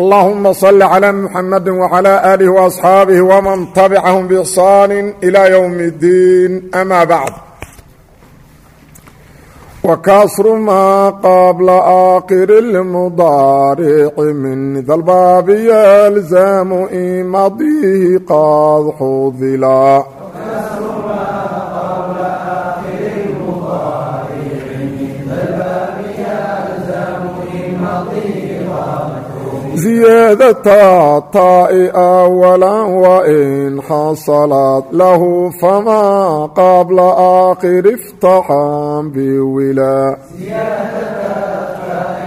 allahuma salli calaa muxamadi wacalaa aalih waasxaabih waman tabicahum biixsaani ilaa yowmi iddiin amaa bacd wakasru maa qabla aakhiri lmudaarici min dalbaabi yalzamu imadihi qaad xudila زيادة طاء أولا وإن حصلت له فما قبل آخر افتحا بولا إن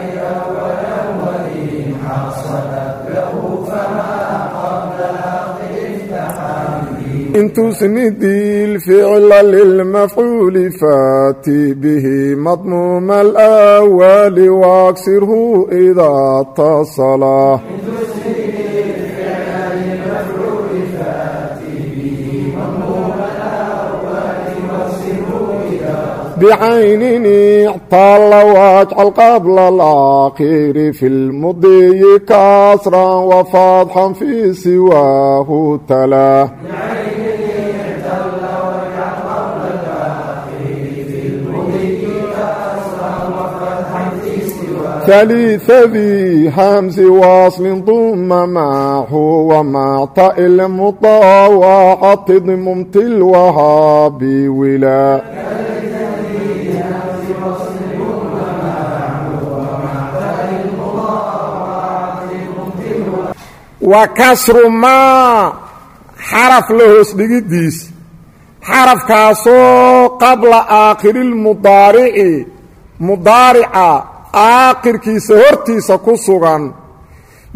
intusnidi lficla lilmafcuuli faati bihi madmuuma alawaali waaksirhu idaa tasala بعين اعطال واجعل قبل الآخر في المضي كسرا وفضحا في سواه تلا ثالث ذي همز واصل ضم معه ومع طاء المطاوعة ضم الوهاب ولا wa kasru maa xaraf la hoos dhigidiis. Xarafkaasoo qabla aakhiriilmudaarici mudaarica aakhirkiisa hortiisa ku sugan.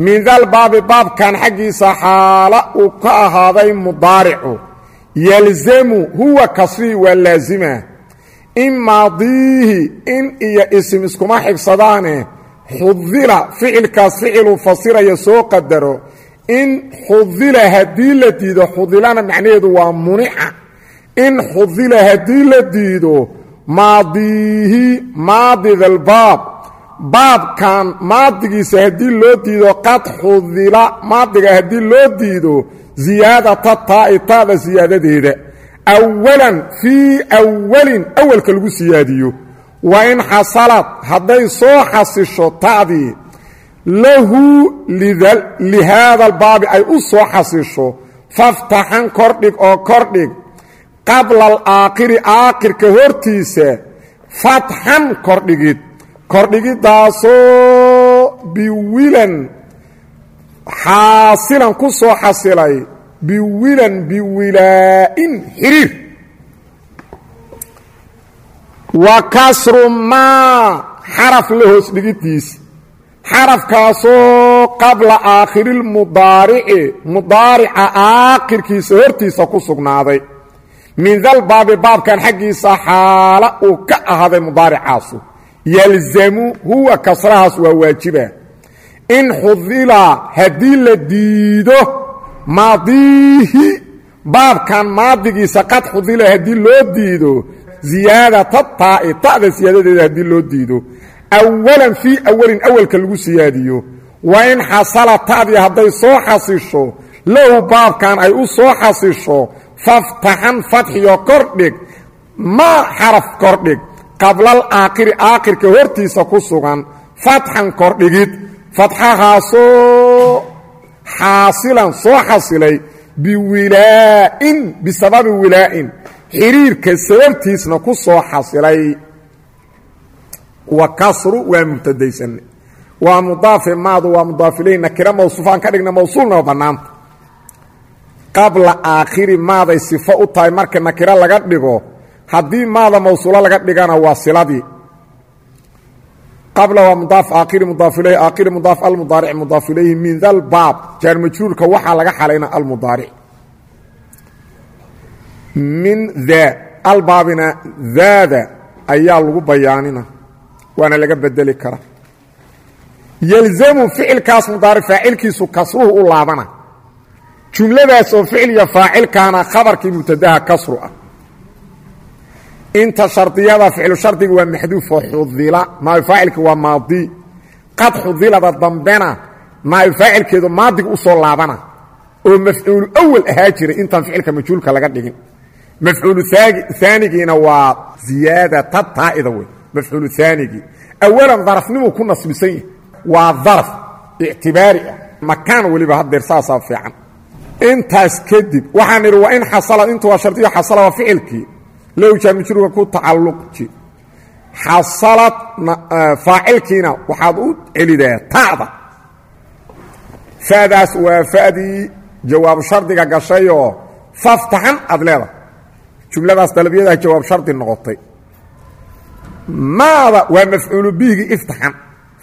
Min dal baabi baabkan xaggiisa xaala uu ka ahaaday mudaaricu. Yalzamu huwa kasrii waa laasima in maadiihi in iyo isim iskuma xigsadaane xudila ficilkaas ficiluu fasiraya soo qadaro in xudila haddii la diido xudilana macnaheedu waa munica in xudila haddii la diido maadiihi maadidalbaab baabkan maadigiisa haddii loo diido qad xudila maadiga haddii loo diido ziyaadata taa'i taada siyaadadeeda awalan fii awalin awalka lagu siyaadiyo. Wa in xasalad hadday soo xasisho ta'dii lahu lihaada albaabi ay u soo xasisho faftaxan kordhig oo kordhig qabla alaakhiri aakhirka hortiisa fatxan kordhigid. Kordhigidaasoo biwilan xaasilan ku soo xasilay biwilan biwilaa'in xiriir wa kasru maa xaraf la hoos dhigidiis xarafkaasoo qabla aakhiriilmudaarici mudaarica aakhirkiisa hortiisa ku sugnaaday. Min dal baabi baabkan xaggiisa xaala uu ka ahaaday mudaaricaasu. Yalzamu huwa kasrahaas waa waajiba. In xudila haddii la diido maadiihi baabkan maadigiisa qad xudila haddii loo diido ziyaadata taa'i ta'da siyaadadeeda haddii loo diido awalan fii awalin awalka lagu siyaadiyo wa in xasala ta'dii hadday soo xasisho lahu baabkan ay u soo xasisho faftaxan fatxiyo kordhig maa xaraf kordhig qablal aakhiri aakhirka hortiisa ku sugan fatxan kordhigid fatxahaasoo xaasilan soo xasilay biwilaa'in bisababi wilaa'in xiriirka sababtiisna ku soo xasilay wa kasru waa mubtadaysan. Waa mudaafe maadu waa mudaafiley nakira mawsuufaan ka dhigna mawsuulna waa bannaanta qabla aakhiri maaday sifo u tahay marka nakiro laga dhigo haddii maada mawsuulo laga dhigana waa siladii. Qabla waa mudaaf aakhiri mudaaf ilayhi aakhiri mudaaf almudaaric mudaaf ilayhi min dalbaab jaar majruurka waxaa laga xalayna almudaaric. Min daa albaabina daada ayaa lagu bayaanina waana laga bedeli karaa yelzamu ficilkaas mudaaric faacilkiisu kasruhu u laabana. Jumladaas oo ficiliga faacilkaana khabarkii mubtadaha kasru ah. Inta shardiyada ficlu shardiga waa maxduuf oo xudila naaib faacilka waa maadi. Qad xudilada dambena naaib faacilkeedu maadiga u soo laabana. Oo mafcuulu awal ahaa jiray intaan ficilka majhuulka laga dhigin. Mafcuulu aanigiina waa ziyaadata taa'ida wey mafcuulu aanigii awalan darafnimuu ku nasbisan yahay waa daraf ictibaari ah. Makaan weliba haddeer saasaa fiican. Intaas kadib waxaan idhi waa in xasalad intu waa shardiyo xasala waa ficilkii. Low jaamijruga ku tacalluqji. Xasalad faacilkiina waxaad u celidaa ta'da fa'daas waa fa'dii jawaabu shardiga gashayoo faftaxan aad leedahay. Jumladaas dalabiyadaha jawaab shardi noqotay maada waa mafcuulu bihigii iftaxan.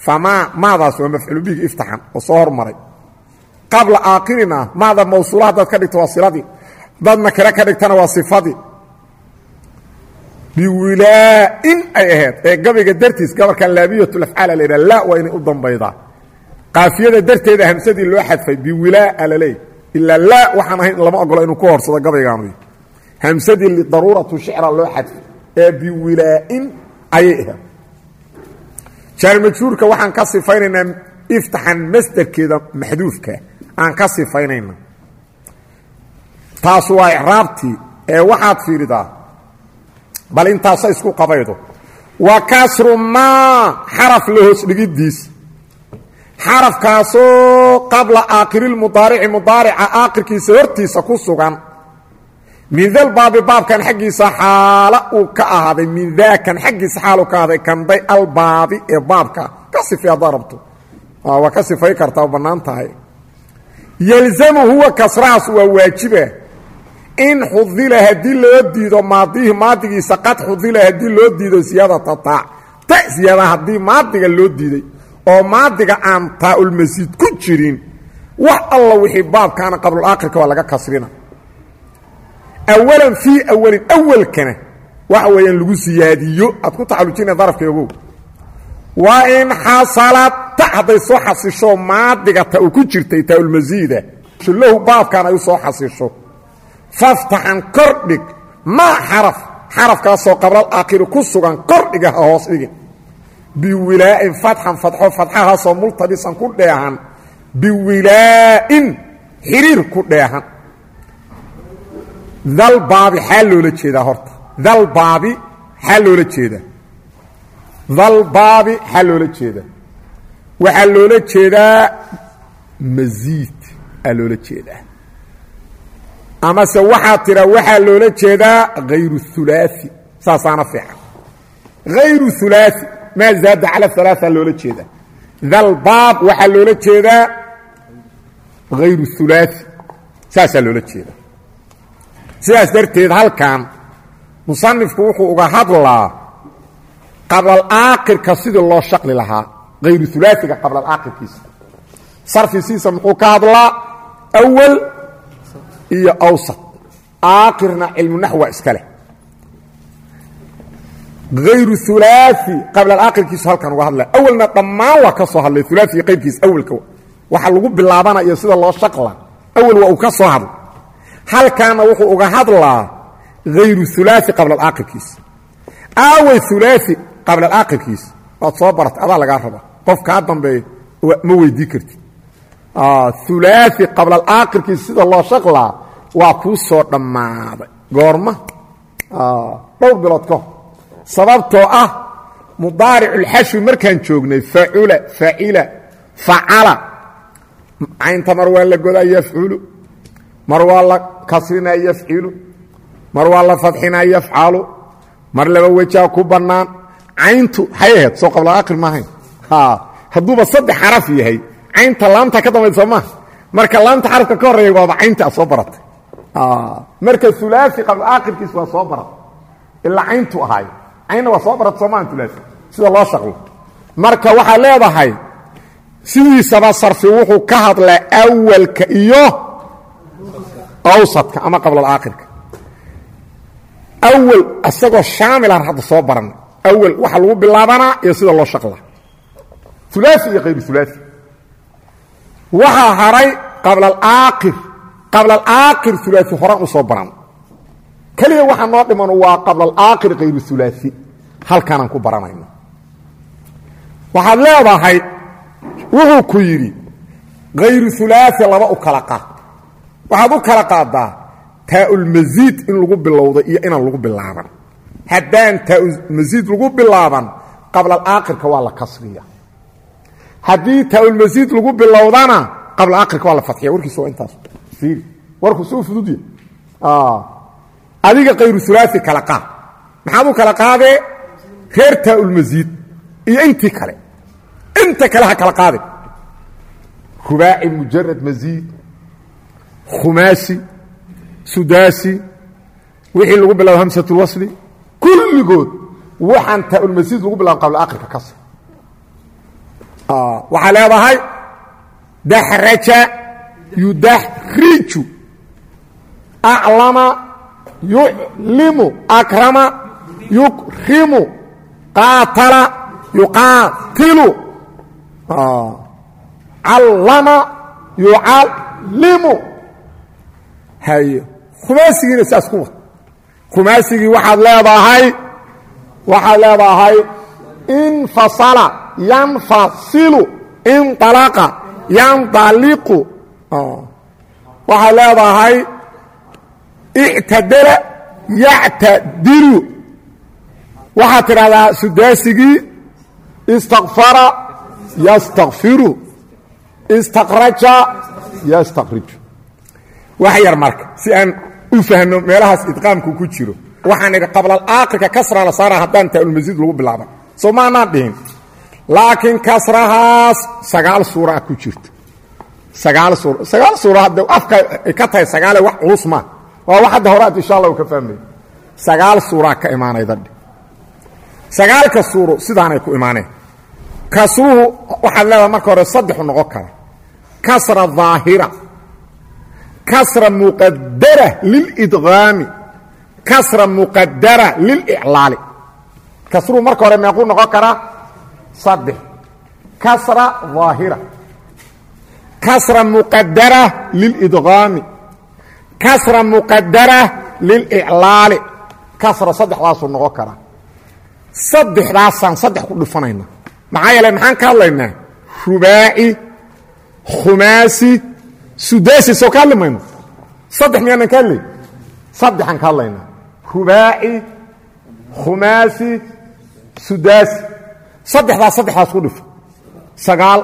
Famaa maadaas waa mafcuulu bihigii iftaxan oo soo hormaray. Qabla aakirina maada mawsuula haddaad ka dhigto waa siladii haddaad nakire ka dhigtana waa sifadii. Biwilaa'in ay ahayd. Ee gabayga dartiis gabarkan laabiyatulafcaala la yidhaha laa waa inay u dambaydaa. Qaafiyada darteeda hamsadii loo xadfay biwilaa'a la leey ilaa laa waxaan ahayn lama ogolo inuu ku horsado gabaygaanu. Hamsadii lidaruuratu shicra loo xadfay. Ee biwilaa'in ayay ahayd. Jaarmajhuurka waxaan ka sifaynaynaa iftaxan masderkeeda maxduufka aan ka sifaynayna taas waa icraabtii ee waxaad fiiridaa. Bal intaasa isku qabaydo. Wa kasru maa xaraf la hoos dhigidiis. Xarafkaasoo qabla aakirilmudaarici mudaarica aakirkiisa hortiisa ku sugan min dal baabi baabkan xaggiisa xaala uu ka ahaaday min daakan xaggiisa xaal uu ka ahaaday kanday albaabi ee baabka. Ka sifay haddaa rabto. Waa ka sifay kartaa bannaan tahay. Yelzamu huwa kasrahaas waa waajiba. In xudila haddii loo diido maadihi maadigiisa qad xudila haddii loo diido siyaadata taa ta siyaada haddii maadiga loo diiday oo maadiga aan taaulmasiid ku jirin wax alla wixii baabkaana qablulaakhirka waa laga kasrina awalan fii awalin awalkana waxa weeyaan lagu siyaadiyo aad ku tacalujina darafka ogow waa in xasalad ta hadday soo xasisho maadiga ta uu ku jirtay taaulmasiida lahu baabkan ay u soo xasisho faftaxan kordhig maa xaraf xarafkaasoo qablal aakhiri ku sugan kordhiga ha hoos dhigin biwilaa'in fatxan fadxo fadxahaasoo multabisan ku dheehan biwilaa'in xiriir ku dheehan dalbaabi xaa loola jeedaa horta. Dalbaabi xaa loola jeedaa. Dalbaabi xaa loola jeedaa. Waxaa loola jeedaa masiid aa loola jeedaa. Amase waxaa tira waxaa loola jeedaa hayru hulaai saasaana fiican. Hayru hulaai maa zaada cala alaaثa loola jeedaa. Dalbaab waxaa loola jeedaa hayru hulaai saasaa loola jeedaa sidaas darteed halkan musanifku wuxuu uga hadlaa qablalaakirka sidii loo shaqli lahaa hayru hulaaiga qablalaakirkiisa sarfisiisa muxuu ka hadlaa awal iyo awsat. Aakirna cilmu naxwa iska leh. Hayru hulaai qabla aakhirkiisu halkan uga hadlaya awalna dhammaan waa ka hadlay hulaai qaybkiisa awalka waxa lagu bilaabanayo sida loo shaqla. Awal waa uu ka soo halkaana wuxuu uga hadlaa hayru hulaai qabla aakhirkiisa aaway hulaai qabla aakhirkiisa waad soo baratay adaa lagaa rabaa. Qof kaa dambeeya ma weydii kartid. Hulaai qabla aakhirkiisa sida loo shaqlaa waa kuu soo dhammaaday. Goorma? Dhowr bilood ka hor. Sababtoo ah mudaariculxashwi markaan joognay facula facila facala caynta mar waa la godaa yafculu mar waa la kasrinaa yafcilu mar waa la fadxinaa yafcalu mar laba wejaa ku bannaan. Cayntu hay ahayd soo qabla aakhir maahayn hadduuba saddex xaraf yahay. Caynta laamta ka dambaysa soo maaha marka laamta xarafka ka horreeya waaba caynta soo baratay. Marka ulaai qabla aakhirkiis waa soo baratay ilaa cayntu ahaayo caynna waa soo baratay soomaa ulaai sida loo shaqlo. Marka waxaa leedahay sidiisaba sarfi wuxuu ka hadlaa awalka iyo awsadka ama qablaakhirka awal isagoo shaamilan hadda soo baranay awal waxa lagu bilaabanaa iyo sida loo shaqla. Ulaai iyo hayru ulaai waxaa haray qabla alaakir qabla alaakir ulaai horaan u baran. Keliya waxaa noo dhiman waa qabla alaakir hayru ulaai halkaanaan ku baranayno. Waxaad leedahay wuxuu ku yidhi hayru ulaai laba u kala qaad waxaad u kala qaadaa taaulmasiid in lagu bilowda iyo inaan lagu bilaaban. Haddaan taaulmasiid lagu bilaaban qabla alaakirka waa la kasriya haddii taaulmasiid lagu bilowdana qabla aakirka waa la fadxiya warkiisa waa intaas. Iiri warku soo fududya adiga kayru ulaai kala qaad. Maxaad u kala qaadee? Reer taaulmasiid iyo intii kale. Inta kale ha kala qaade rubaaci mujarad masiid khumaasi sudaasi wixii lagu bilabo hamsatulwasli kulligood waxaan taaulmasiid lagu bilabo qabla akhirka kasr waxaa leedahay daxraja yudaxriju aclama yuclimu akrama yukrimu qaatala yuqaatilu. Callama yucallimu haye khumaasigina saas ku wad. Khumaasigii waxaad leedahay waxaad leedahay infasala yanfasilu inalaqa yandaliqu waxaad leedahay ictadala yactadilu. Waxaad tidhahdaa sudaasigii istakfara yastakfiru istakraja yastakriju wax yar marka si aan u fahno meelahaas idqaamku ku jiro waxaan idhi qablalaakirka kasra la saara haddaan taaulmasiid lagu bilaaban soo maanaan dhihin. Laakiin kasrahaas sagaal suura ku jirto. Sagaal suur sagaal suura hadda afka ay ka tahay sagaale wax culus maa waa wax hadda horaad insha allah u ka fahmay. Sagaal suuraa ka imaanaydadhe sagaalka suuro sidaanay ku imaaneen. Kasruhu waxaad leedaha marka hore saddexu noqon kara. Kasra daahira kasra muqadara lilidqaami kasra muqadara liliclaali kasruhu marka hore meequu noqon karaa saddex kasra daahira kasra muqadara lilidqaami kasra muqadara liliclaali kasra saddexdaasuu noqon karaa saddexdaasaan saddex ku dhufanayna. Maxaa yeele maxaan ka hadlaynaa? Rubaaci khumaasi sudaasi soo ka hadli mayno saddex miyaanan ka hadlay saddexaan ka hadlaynaa rubaaci khumaasi sudaasi saddexdaas saddexdaas ku dhufo sagaal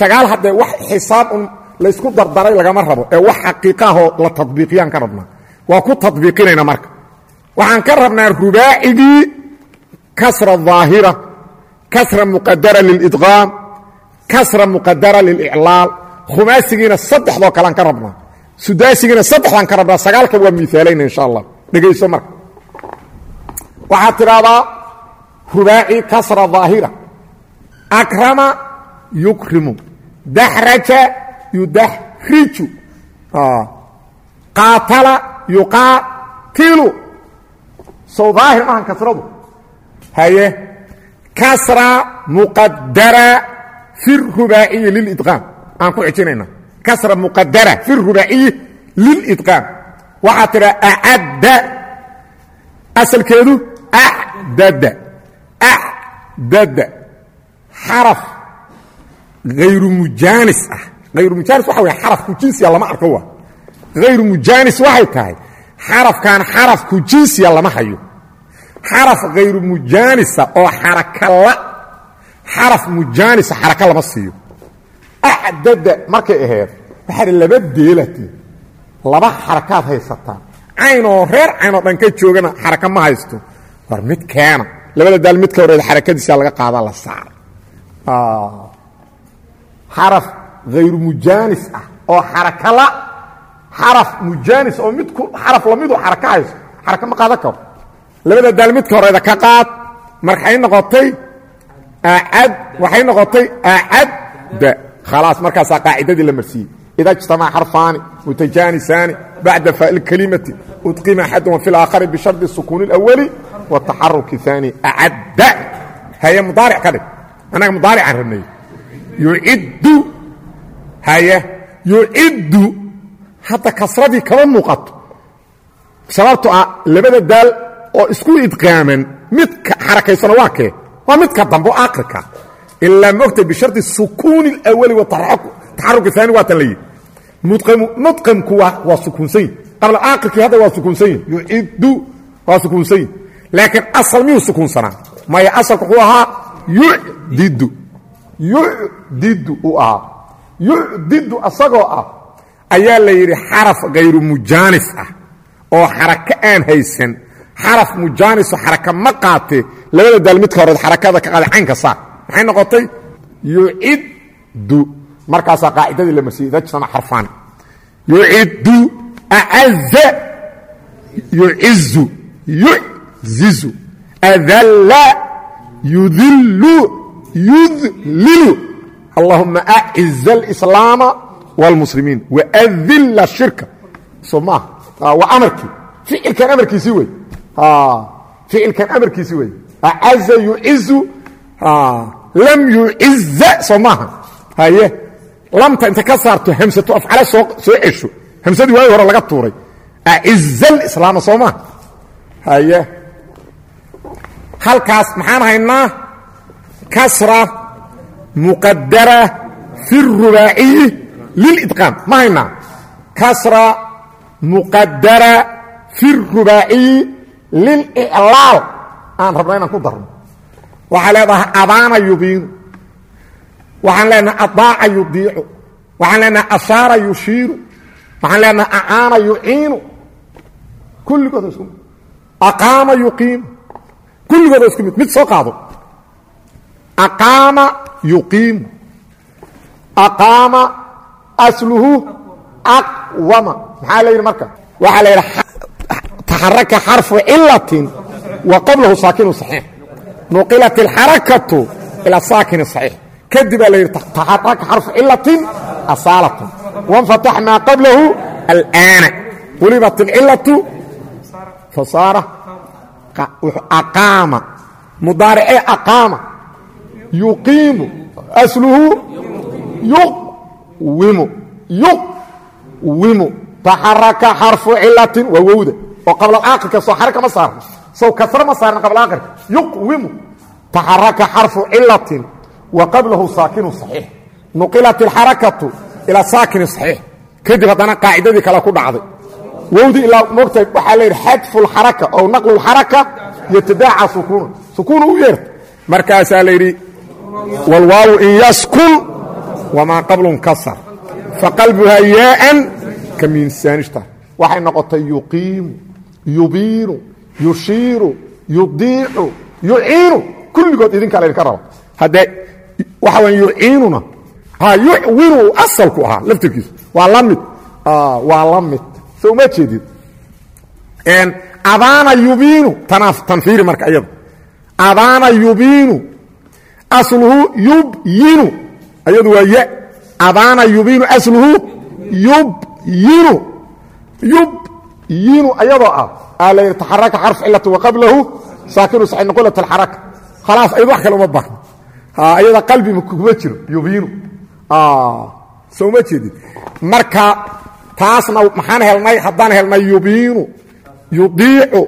sagaal haddee wax xisaab un laysku dardaray lagama rabo ee wax xaqiiqaahoo la tadbiiqiyaan ka rabnaa waa ku tadbiiqinayna marka waxaan ka rabnaa rubaacigii kasra daahira kasra muqadara lilidqaam kasra muqadara liliclaal khumaasigiina saddexdoo kalean ka rabnaa. Sudaasigiina saddexdaan ka rabnaa. Sagaalka waa miaalayna insha allah dhegayso marka. Waxaad tidhahdaa rubaaci kasra daahira. Akrama yukrimu. Daxraja yudaxriju. Qaatala yuqaatilu. Sow daahir maahan kasradu. Haye. Kasra muqadara fi rubaaciyi lilidqaam aan ku xijinayna kasra muqadara fi rubaaciyi lilidqaam waxaa tidhaa acadda asalkeedu acdada acdada xaraf. Hayru mujaanis ah. Hayru mujaanis waxa wey xarafku jinsiya lama arko waa. Hayru mujaanis waxay tahay xarafkan xarafku jinsiya lama hayo. Xaraf hayru mujaanisa oo xarakala xaraf mujaanisa xaraka lama siiyo acdada markay ahayd waxaa laba deelati laba xarakaad haysataan caynoo reer caynoo dhan ka joogana xaraka ma haysto war mid keena labada daal midka horeed xarakadiisa laga qaada la saara xaraf hayru mujaanis ah oo xarakala xaraf mujaanis oo mid xaraf lamidu xaraka haysto xaraka ma qaadan karo labada daal midka horeeda ka qaad markay noqotay acad waxay noqotay acadda khalaas markaasaa qaacidadii la marsiiyey ida ijtamaca xarfaani mutajaanisaani bacda faailkelimati udqima axaduma fi اlaakhari bishardi sukuuni اlawali wataxaruki aani acadda haye mudaaric ka dhig annaga mudaaricaan rabnay yuciddu haye yuciddu hadda kasradii kama muuqato sababto ah labada daal oo isku idqaaman midka xarakaysana waa kee waa midka dambe oo akhirka ilaa mogtay bishardi sukuuni اlawali wataxaruki aani waatan la yidhi mudqamku waa sukuunsan yihi qabla aakhirkii hadda waa sukuunsan yihi yuciddu waa sukuunsan yihi laakiin asal miyuu sukuunsanaa maya asalku wuxuu ahaa yudidu yudidu uu ahaa yudidu asagoo ah ayaa la yidhi xaraf hayru mujaanis ah oo xarako aan haysan xaraf mujaaniso xaraka ma qaatee labada daal midka hore xarakada ka qaada caynka saar maxay noqotay? Yuciddu markaasaa qaacidadii la marsiyey idajtama xarfaani yuciddu acaza yucizu yuzizu. Adalla yudillu. Yudlilu. Allahuma aciza alislaama wاlmuslimiin waadilla shirka. Soo maaha waa amarkii ficilkan amarkiisii wey ficilkan amarkiisii wey acaza yucizu lam yuciza soo haye lamta inta ka saarto hamsatu afcala soo soo cesho. Hamsadii waagi hore laga tuuray. Acizal islaama soo maaha haye. Halkaas maxaan haynaa? Kasra muqadara fi rubaaciyi lilidqaam ma haynaa? Kasra muqadara fi rubaaciyi liliclaal aan rabna inaan ku darno waxaa leedahay abaana yubiinu waxaan leenahay adaaca yudiicu waxaan leenahay ashaara yushiiru waxaan leenahay acaana yuciinu kulligood isku mid. Aqaama yuqiimu kulligood isku mid. Soo qaado. Aqaama yuqiimu aqaama asluhu aqwama. Maxaa marka? Waxaa la yidhi taxaraka xarfu cilatin wa qablahu nuqilat اlxarakatu ila saakini صaxiix kadib baa la yidhi taxaraka xarfu cilatin asaalatan wanfatax maa qablahu alآana qulibat اlcilatu fasaara aqaama mudaaricee aqaama yuqiimu asluhu yuqwimu yuqwimu taxaraka xarfu cilatin waa wowda oo qabla aakhirka soo xaraka ma saarno sow kasre ma saarin qabla akhir yuqwimu taxaraka xarfu cilatin wa qablahu saakinu saxiix. Nuqilat alxarakatu ilaa saakini saxiix. Kadib haddana qaacidadii kale ku dhacday. Wowdi ilaa mogtahay waxaa la yidhi xadfu lxaraka ow naqlu lxaraka yatadaaca sukuuna sukuuna u yeerta markaasaa la yidhi wlwaaw in yaskun wamaa qablun kasar. Faqalbuhaa yaaan ka miinsaanishta waxay noqotay yuqiimu yubiinu yushiiru yudiicu yuciinu kulligood idinkaa laydinka raba haddee waxa waya yuciinuna yuwinu asalku ahaa laftirkiisu. Waa la mid. Waa la mid. So uma jeedid abaana yubiinu tanfiiri marka iyada abaana yubiinu asluhu yubyinu ayadu waa ya. Abaana yubiinu asluhu yubyinu yubyinu ayadoo ah aa la yidhi taxaraka xarf cilati wa qablahu saakinu saxi nuqulat alxaraka khalaas ayad wax kale uma baahno ayada qalbi kuma jiro yubiinu so uma jeedid marka taasna maxaan helnay haddaan helnay yubiinu yudiicu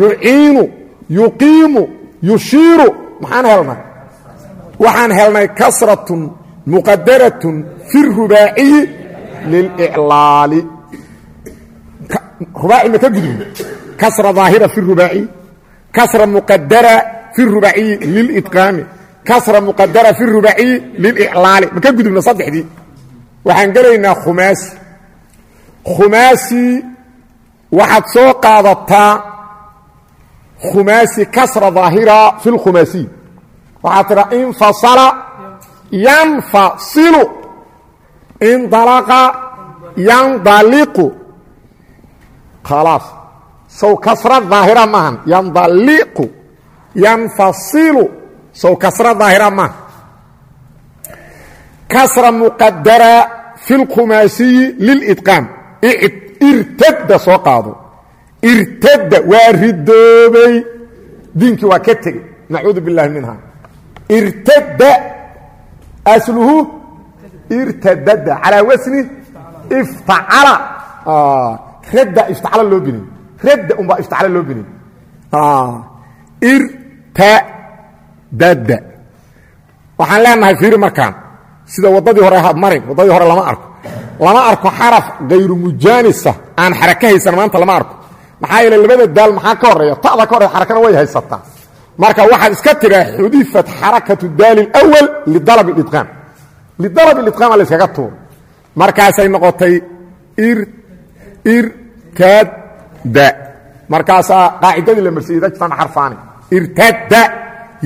yuciinu yuqiimu yushiiru maxaan helnay waxaan helnay kasratun muqadaratun fi rubaaciyi liliclaali rubaaci ma ka gudubno kasra daahira fi rubaaciyi kasra muqadara fi rubaaciyi lilidqaami kasra muqadara fi rubaaciyi liliclaali ma ka gudubno saddexdii? Waxaan gelaynaa khumaasi khumaasi waxaad soo qaadataa khumaasi kasra daahira fi lkhumaasiy waxaad tidhaa infasala yanfasilu indalaqa yandaliqu. Khalaas sow kasra daahira maahan. Yandaliqu yanfasilu sow kasra daahira maaha kasra muqadara fi اlkhumaasiyi lilidqaam irtada soo qaado. Irtada waa ridoobay diinkii waa ka tegey. Nacuudu biاllahi minha irtada asluhu irtadada calaa wasni iftacala. Radda iftacala loo binay radda unbaa iftacala loo binay irtadada waxaan leenahay fiiri markaan sida waddadii hore ha marin waddadii hore lama arko lama arko xaraf hayru mujaanisa aan xaraka haysan maanta lama arko maxaa yeele labada daal maxaa ka horeeya ta'da ka horreya xarakana way haysataa marka waxaad iska tiraa xudifat xarakatu daali اlأwal lidalab اidqaam lidalab اidqaama la yskaga tuuro markaasay noqotay irtada markaasaa qaacidadii la marsiyey dajtan xarfaani irtada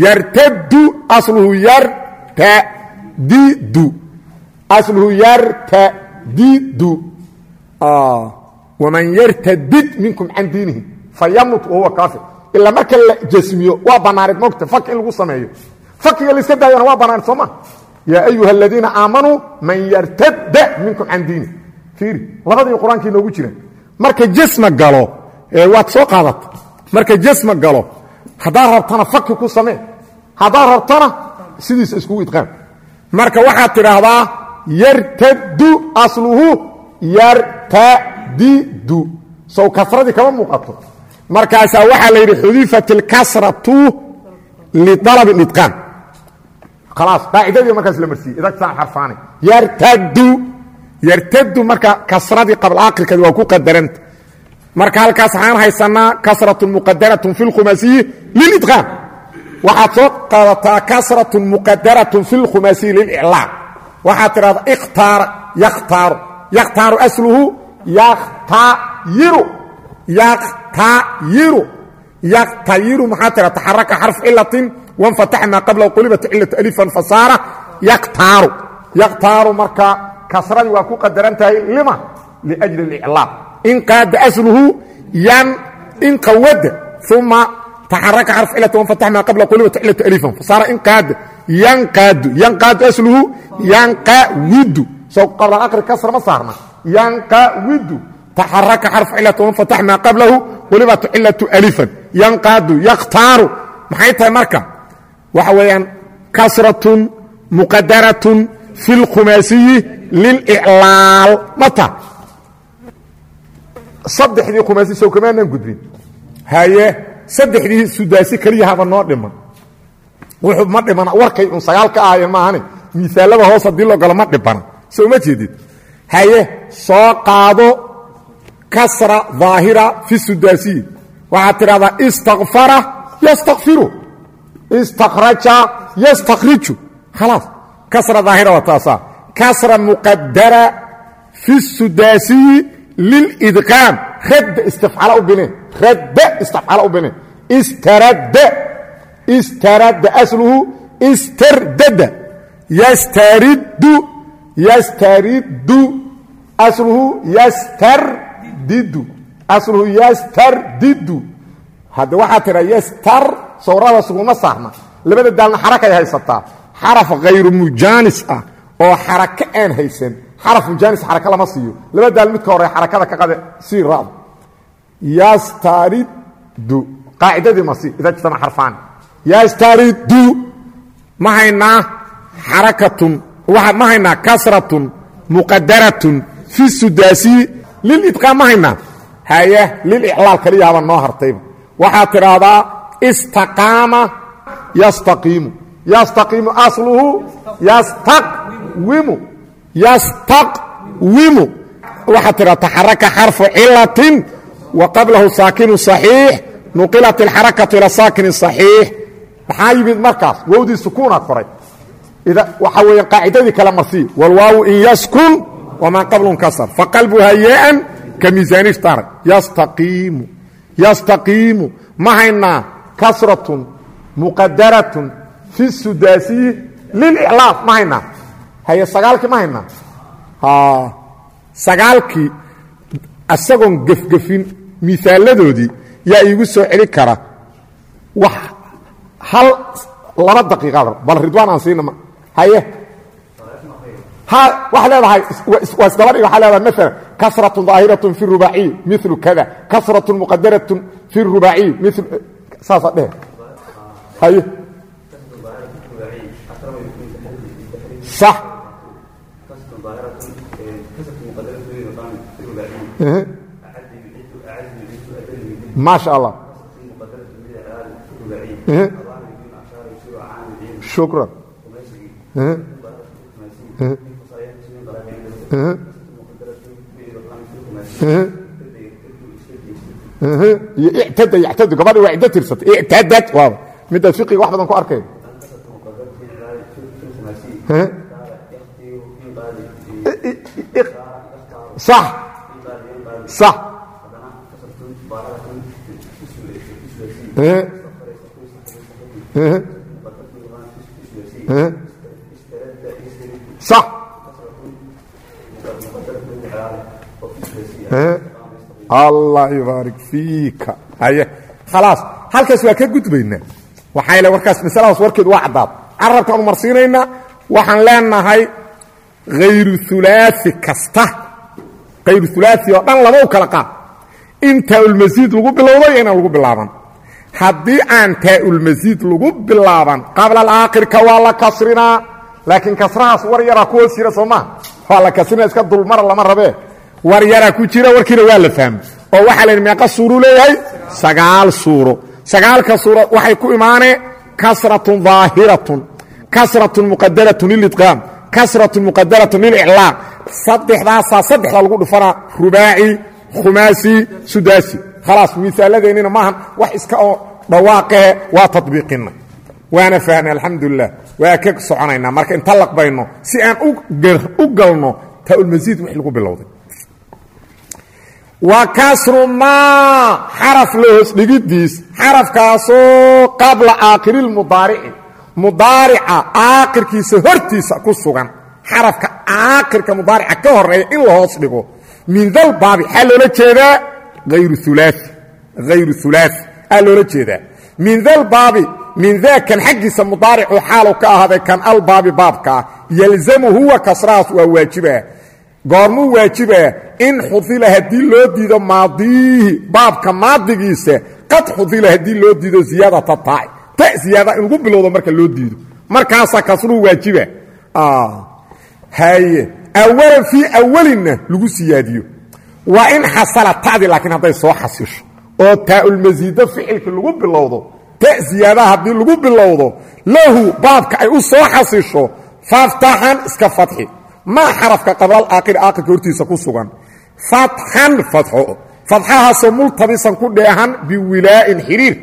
yartadu asluhu yartadidu asluhu yartadidu waman yartadid minkum can diinihi fayamut wahuwa kaafir ilaa marka la jasmiyo waa banaanayd mogta fak in lagu sameeyo fakiga la iska daayana waa banaanayd soo ma yaa ayuha aladiina aamanuu man yartada minkum can diini fiiri labadii qur'aankii noogu jiraan marka jasma galo waad soo qaadata marka jasma galo haddaad rabtana faki ku samee. Haddaad rabtana sidiisa iskugu idqaam marka waxaad tidhaahdaa yartadu asluhu yartadidu. Sow kasradii kama muuqato. Markaasaa waxaa la yidhi xudifat اlkasratu lialab اidqaam khalaas qaacidadii markaas la marsiiyey. Idagtaan xarfaani. Yartadu yartadu marka kasradii qabl akhirkeed waa ku qadaranta marka halkaas waxaan haysanaa kasratu muqadaratun fi اlkhumasiyi lilidqaam. Waxaad soo qaadataa kasratu muqadaratun fi اlkhumasiyi liliclaam. Waxaad tidhahda ikhtaara yakhtaaru. Yakhtaaru asluhu yaktayiru yaktayiru yaktayiru maxaa tira taxaraka xarf cilatin wanfataxa maa qablahu qulibat cilatu alifan fasaara. Yaktaaru yaktaaru marka kasradii waa ku qadaran tahay lima? Liajli اliclaam in qaada asluhu yan in qawada uma taxaraka xarf cilati wanfataxa maa qablahu qulibat cilatu alifan. Fasaara in qaada yanqaadu yanqaadu asluhu yanqawidu sow qabla aqri kasra ma saarna. Yanqawidu taxaraka xarf cilati wanfatax maa qablahu qulibat cilatu alifan. Yanqaadu yakhtaaru maxay tahay marka? Waxa weeyaan kasratun muqadaratun fi اlkhumaasiyi liliclaal mata. Saddexdii khumaasi sow kamaanan gudbin. Haye saddexdii sudaasi keliyahaba noo dhiman. Wuxuu ma dhimana warkay un sagaal ka ahaayeen maahane miisaalada hoos haddii loo galo ma dhibana soo ma jeedid? Haye soo qaado kasra daahira fi sudaasiyi waxaad tidhahdaa istakfara yastakfiru istakraja yastakhriju khalaas. Kasra daahira waa taasaa kasra muqadara fi sudaasiyi lilidqaam radda istifcala u bineen radda istifcala u bineen istaradda istaradda asluhu istardada yastariddu yastariddu asluhu yastardidu asluhu yastardidu hadda waxaa tidha yastar sawrada suguma saarna. Labada daalna xarakay haysataa xaraf khayru mujaanis ah oo xarako aan haysan xaraf mujaanis xaraka lama siiyo. Laba daal midka hore xarakada ka qade sii ra'd yastariddu qaacidadii masi ida jtama xarfaani yastariddu ma haynaa xarakatun ma haynaa kasratun muqadaratun fi sudaasiyi lilidqaam ma haynaa. Haye liliclaal kaliyaaba noo hartayba waxaad tidhaahdaa istaqaama yastaqiimu yastaqiimu asluhu yastaqwimu yastaqwimu waxaad tidhahda taxaraka xarfu cilatin wa qablahu saakinu صaxiix nuqilat اlxarakatu ila saakini صaxiix maxaa yimid markaas wowdii sukuunaad koray waxaa weeya qaacidadii kale marsiy wاlwaawu in yaskun wmaa qablu nkasr faqalbuha yaaan ka miisaani ishtaar yastaqiimu yastaqiimu ma haynaa kasratun muqadaratun fi sudaasiyi liliclaaf ma haynaa haye sagaalkii ma haynaa sagaalkii isagoon gefgefin miaaladoodii yaa iigu soo celi kara. Wax hal laba daqiiqaad bal ridwaan aan siina haye. Ha waxaa leedahay waa isdaba dhig waxaa leedahay maalan kasratu daahiratu fi rubaaciy milu kada kasratu muqadaratu fi rubaaciy mil saasa dhehe. Haye. Sax maasha allah shukran gabadhi waa ciddo tirsatay ictadad midaad fiqiga wax badan ku arkay allah yubaarik fiika haye khalaas halkaas waa ka gudbaynaa waxaa yle warkaas masaladaas warkeedu waa caddaad carabkaanu marsiinaynaa waxaan leenahay hayru ulaai kasta hayru ulaai oo dhan lama u kala qaad. In taaulmasiid lagu bilowday inaan lagu bilaaban. Haddii aan taaulmasiid lagu bilaaban qabla alaakhirka waa la kasrinaa laakiin kasrahaas war yaraa ku hoos jira soo maa waa la kasrinaa lama rabee war yaraa ku jira warkiina waa la fahmay oo waxaa la meeqa suuruu leeyahay? Sagaal suuro sagaalka suuro waxay ku imaaneen kasratun daahiratun kasratun muqadaratun lilidqaam kasratun muqadaratun liliclaaq saddexdaasaa saddexda lagu dhufanaa. Rubaaci khumaasi sudaasi. Khalaas misaaladeennina maahan wax iska oo dhawaaqahe waa tadbiiqina waana fahnay alxamdulilah waa ka soconaynaa. Marka inta laqbayno si aan u galno taaulmasiid wix lagu bilowday. Wa kasru maa xaraf la hoos dhigidiis xarafkaasoo qabla aakirilmudaarici mudaarica aakirkiisa hortiisa ku sugan. Xarafka aakirka mudaarica ka horreeya in la hoos dhigo. Min dal baabi xaa loola jeedaa? Hayru ulaai aa loola jeedaa. Min dal baabi min daakan xaggiisa mudaaricu xaalu ka ahaaday kan albaabi baabka ah yalzamu huwa kasrahaas waa waajibaa goormuu waajibaa in xudila haddii loo diido maadiihi baabka maadigiisa qad xudila haddii loo diido ziyaadata taaci ta ziyaada in lagu bilowdo marka loo diido. Markaasaa kasruu waajiba. Haye awalan fii awalinna lagu siyaadiyo. Waa in xasala tadi laakiin hadday soo xasisho. Oo taaulmasiida ficilkii lagu bilowdo. Ta ziyaadaha haddii lagu bilowdo lahu baabka ay u soo xasisho faftaxan iska fadxi maa xarafka qablal aakir aakirka hortiisa ku sugan. Fatxan fadxo fadxahaasoo multabisan ku dheehan biwilaa'in xiriir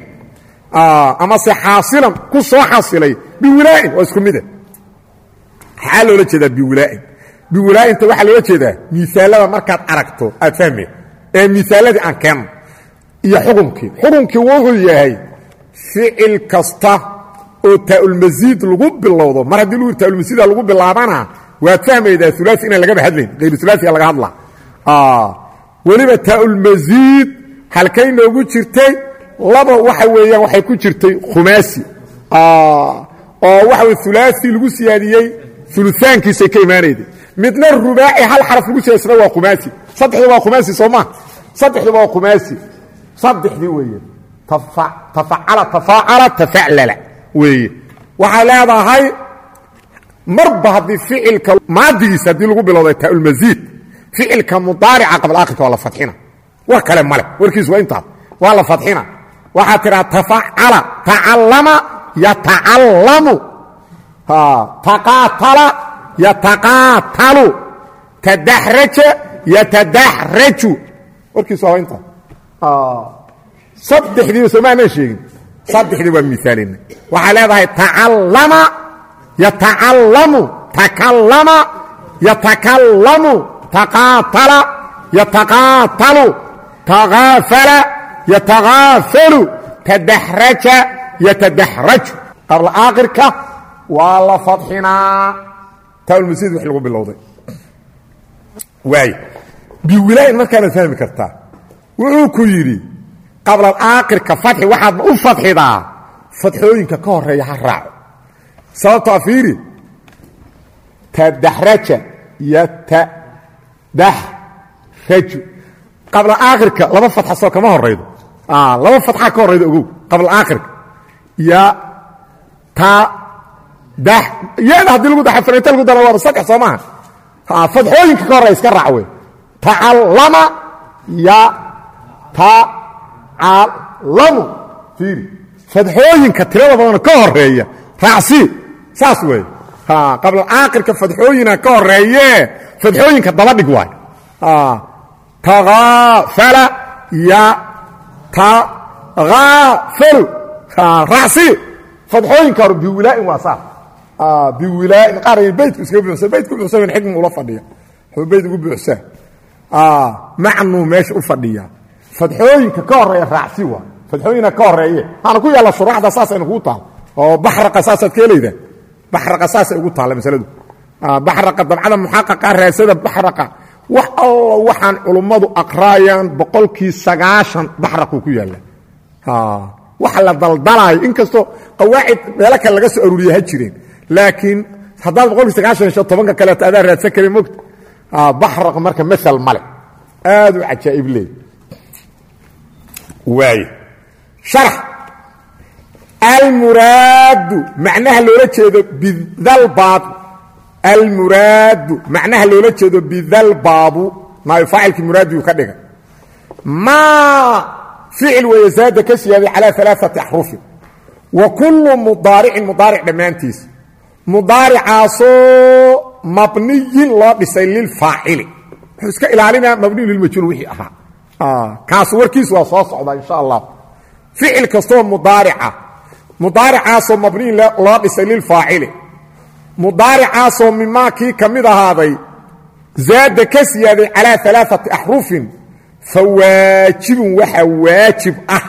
amase xaasilan ku soo xasilay biwilaa'in waa isku mida maxaa loola jeedaa biwilaa'in biwilaa'inta waxaa loola jeedaa miisaalada markaad aragto aad fahmeen ee miisaaladii aan keenno iyo xukunkii. Xukunkii wuxuu yahay ficil kasta oo taaulmasiid lagu bilowdo. Mar haddii lagu taaulmasiida lagu bilaabana waad fahmaydaa ulaai inaan lagaba hadlayn hayr ulaaiga laga hadla weliba taaulmasiid halkay noogu jirtay laba waxa weeyaan waxay ku jirtay khumaasi. Oo waxa wey ulaai lagu siyaadiyey uluaankiisay ka imaanayday. Midna rubaaci hal xaraf lagu siyaadisna waa khumaasi. Saddexdu waa khumaasi soo maa saddexduba waa khumaasi. Saddexdii weeye. Tafacala tafaacala tafaclala weeye. Waxay leedahay marba haddii ficilka maadigiisa haddii lagu bilowday taaulmasiid ficilka mudaarica qabla akhirka waa la fadxina. War kale male warkiis waa intaas waa la fadxina waxaa tidhaa tafacala tacallama yatacallamu. Taqaatala yataqaatalu. Tadaxraja yatadaxraju. Warkiis waa intaas saddexdiiba soomaanan sheegin. Saddexdii waa miaalina waxaa leedahay tacallama yatacallamu takallama yatakallamu taqaatala yataqaatalu takaafala yatagaafalu tadaxraja yatadaxraju qabla aakhirka waa la fadxinaa taaulmasiid wix lagu bilowday waay biwilaayin markaanaad fahmi kartaa wuxuu ku yidhi qabla aakhirka fadxi waxaadba u fadxidaa fadxooyinka ka horreeya ha raaco sababtaa fiiri tadaxraja yatadaxraju raju qabla aakhirka laba fatxasoo kama horaydo laba fatxa ka horaydo ogow qabla aakhirka ya ta dax yada haddii lagu da fanaynta lagu dara waaba saddex soo maaha fadxooyinka ka horey iska raac wey tacallama ya tacalamu fiiri. Fadxooyinka tirada badana ka horreeya raacsii saas wey qabla aakhirka fadxooyina ka horeeye fadxooyinka daba dhig waay tagaafala ya tagaafalu raacsii fadxooyinka hore biwilaa'in waa saas biwilaa'in qaar beytku iskaga buuxsa beytku buuxsan xikmi ula fadhiya. Wuxuu beyt ugu buuxsaa macnuu meesha u fadhiyaa fadxooyinka ka horreeya raacsi waa. Fadxooyina ka horeeye waxaana ku yaalla shuruucda saasayna kuu taal. Oo baxraqa saasaad ka helaydaa baxraqa saasay ugu taalla masaladu. Baxraqa dabcada muxaqaqa raasada baxraqa wax allo waxaan culummadu aqraayaan boqolkii sagaashan baxraquu ku yaalla. Waxa la daldalaayo. Inkastoo qawaacid meelo kale laga soo aruuriya ha jireen. Laakiin haddaad boqolkii sagaashan hesho tobanka kaleeto adaa raadsan kare mogta baxraq marka maal male aad u cajaa'ib leey. Waaye sharax almuraadu macnaha loola jeedo bidalbaab almuraadu macnaha loola jeedo bidalbaabu naayo faacilkii muraadiyu ka dhiga maa ficil weeye zaada ka siyaaday calaa alaaati axrufin wa kullu mudaaricin mudaaric dhammaantiis mudaaricaasoo mabniyin loo dhisay lilfaacili wuxuu iska ilaalinaa mabniyu lilmajhuul wixii ahaa kaasu warkiisu waa soo socdaa insha allah ficil kastoo mudaarica mudaaricaasoo mabniyin loo dhisay lilfaacili mudaaricaasoo mimaa kii ka mid ahaaday zaada ka siyaaday calaa alaaati axrufin fa waajibun waxaa waajib ah.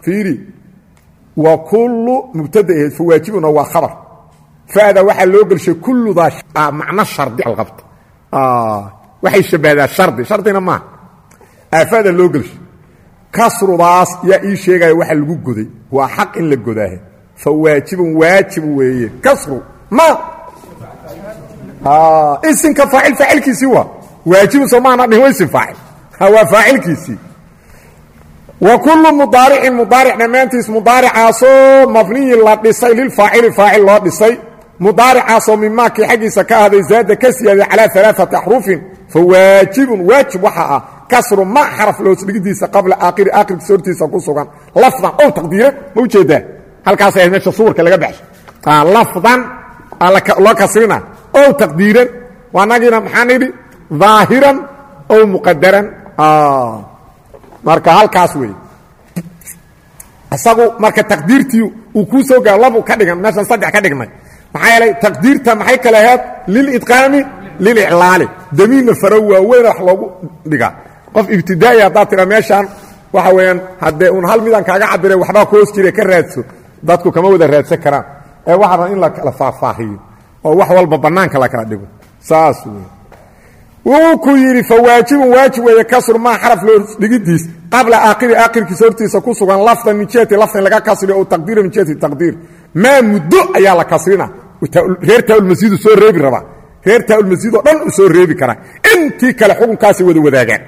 Fiiri wa kullu mubtada aheed fa waajibuna waa khabar. Fada waxaa loo gelshay kulludaa macno shardi qabta waxay shabbahdaa shardi shardina maaha aafada loo gelshay kasrudaas yaa ii sheegaya waxa lagu goday. Waa xaq in la godaahe fa waajibun waajib weeye kasru ma isinka faacil faacilkiisii waa waajibun soo maana dhihin wa isin faacil. Waa faacilkiisii wa kullu mudaaricin mudaaric dhammaantiis mudaaricaasoo mabniyin la dhisay lilfaacili faacil loo dhisay. Mudaaricaasoo mimaakii xaggiisa ka ahday zaada ka siyaaday calaa alaaati axrufin fa waajibun waajib waxa ah kasru ma xaraf loos dhigidiisa qabla aakhiri aakhirkiisa hortiisa ku sugan. Lafdan ow taqdiiran ma u jeedaa halkaasay ahayd meesha suwarka laga baxsho lafdan loo kasrina ow taqdiiran waa nagiina maxaa nidhi? ظaahiran ow muqadaran marka halkaas wey isagu marka taqdiirtii uu kuu soo gaaro labu ka dhigan meeshan saddex ka dhignay. Maxaa yeelay taqdiirta maxay kale ahayd? Lilidqaami liliclaali damiinna faro waaweyna wax loogu dhigaa qof ibtidaa'i haddaad tira meeshaan waxa weeyaan haddee uun hal midaan kaaga cabiray waxbaa ku hoos jire ka raadso. Dadku kama wada raadsan karaan ee waxaa ran in la faahfaahiyo oo wax walba bannaanka la kala dhigo. Saas wey wuu ku yidhi fa waajibun waajib weeye kasru maa xaraf loo dhigidiis qabla aakhiri aakhirkiisa hortiisa ku sugan lafdan min jihati laga kasriyo ow taqdiira min taqdiir. Maa muddo ayaa la kasrina. Reer taaulmasiidu soo reebi rabaa reer taaulmasiid oo dhan u soo reebi karaa intii kale xukunkaasay wada wadaagaan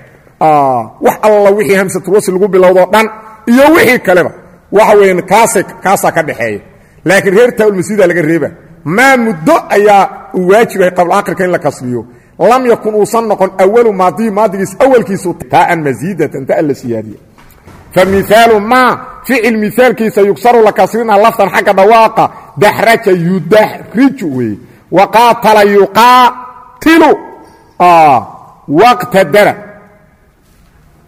wax alla wixii hamsatulwasi lagu bilowdoo dhan iyo wixii kaleba. Waxa weeyaan kaasay kaasaa ka dhaxeeya laakiin reer taaulmasiida laga reeba maa muddo ayaa uu waajibahay qabla aakhirka in la kasriyo lam yakun uusan noqon awalu maadiyi maadigiis awalkiisu taaan masiidatan ta la siyaadiye famiaalu maa ficil miaalkiisa yugsaru la kasrina lafdan xagga dhawaaqa daxraja yudaxriju weeye. Waqaatala yuqaatilu waqtadara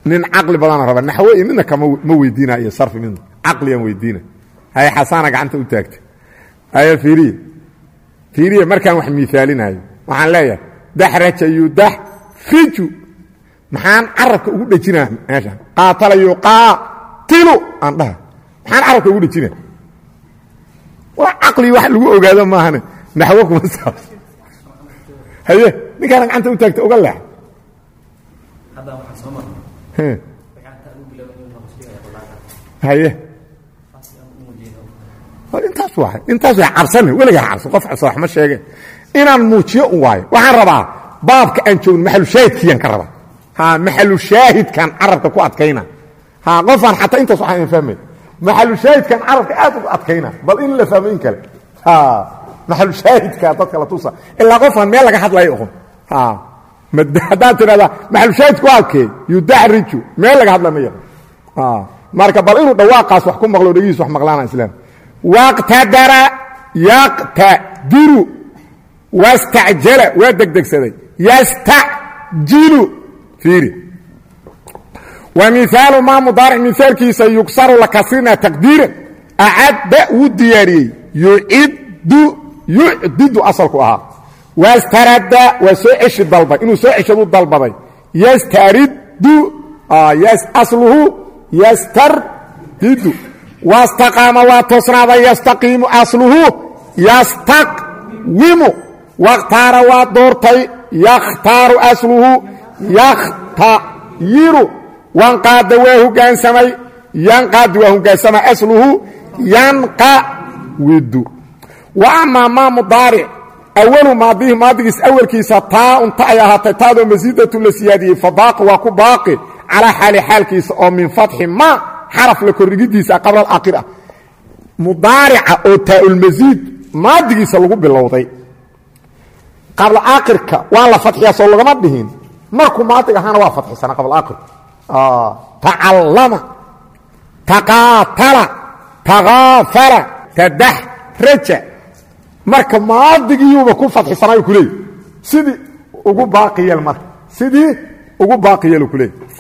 nin caqli badana raba naxwe midna kama weydiina iyo sarfi midna caqliyan weydiina haye xasaana gacanta u taagta. Haye fiiriya fiiriya markaan wax miaalinayo waxaan leeyahay daxraja yudaxriju maxaan carabka ugu dhejinaa meeshaan qaatala yuqaatilu aan dhaha. Maxaan carabka ugu dhejina waa caqli wax lagu ogaado maahane. Naxwo kuma saabs haye ninkaana gacanta u taagta uga leex. Haye intaas waay. Intaas waa cabsane weligaa cabsan qof cabsa wax ma sheege inaan muujiyo un waayo waxaan rabaa baabka aan joogno maxalushaahidkiiyaan ka rabaa. Ha maxalu shaahidkan carabka ku adkayna. Ha qofaan xataa intaas waxaan fahmay. Maxalu shaahidkan carabka aad ugu adkayna. Bal in la fahmo in kale. Ha maxalu shaahidka dadka la tusa ilaa qofaan meel laga hadlayo oqon ha haddaad tidhahdaa maxalu shaahidku adkee yudaxriju meel laga hadla ma yaqan marka bal inuu dhawaaqaas wax ku maqlo dhegihiis wax maqlaana islaam waqtadara yaqtadiru wastacjala waa degdegsaday yastacjilu fiiri. Wa miaalu maa mudaaric miaalkiisa yugsaru la kasrina taqdiiran acadda wuu diyaariyey yuciddu yucdidu asalku ahaa. Wastarada waa soo ceshi dalbay inuu soo ceshadu dalbaday. Yastariddu asluhu yastardidu wastaqaama waa toosnaaday yastaqiimu asluhu yastaqwimu wakhtaara waa doortay yakhtaaru asluhu yakhtayiru wanqaada waa hogaansamay yanqaadi waa hogaansama asluhu yanqawidu wa amaa maa mudaaric awalu maadihi maadigiis awalkiisa taa unta ay ahaatay taadoo masiidatu la siyaadiyey fa baaqi waa ku baaqi calaa xaali xaalkiisa oo min fatxi ma xaraf la kordhigidiisa qabla alaakhir ah. Mudaarica oo taaulmasiid maadigiisa lagu bilowday. Qabla aakhirka waa la fadxiyaa soo lagama dhihin. Markuu maadig ahaana waa fadxisana qabla aakhirka tacallama taqaatala takaafala tadaxraja. Marka maadigiyuuba ku fadxisanayo kuleey sidii ugu baaqi yeel marka. Sidii ugu baaqi yeelu kuleey wa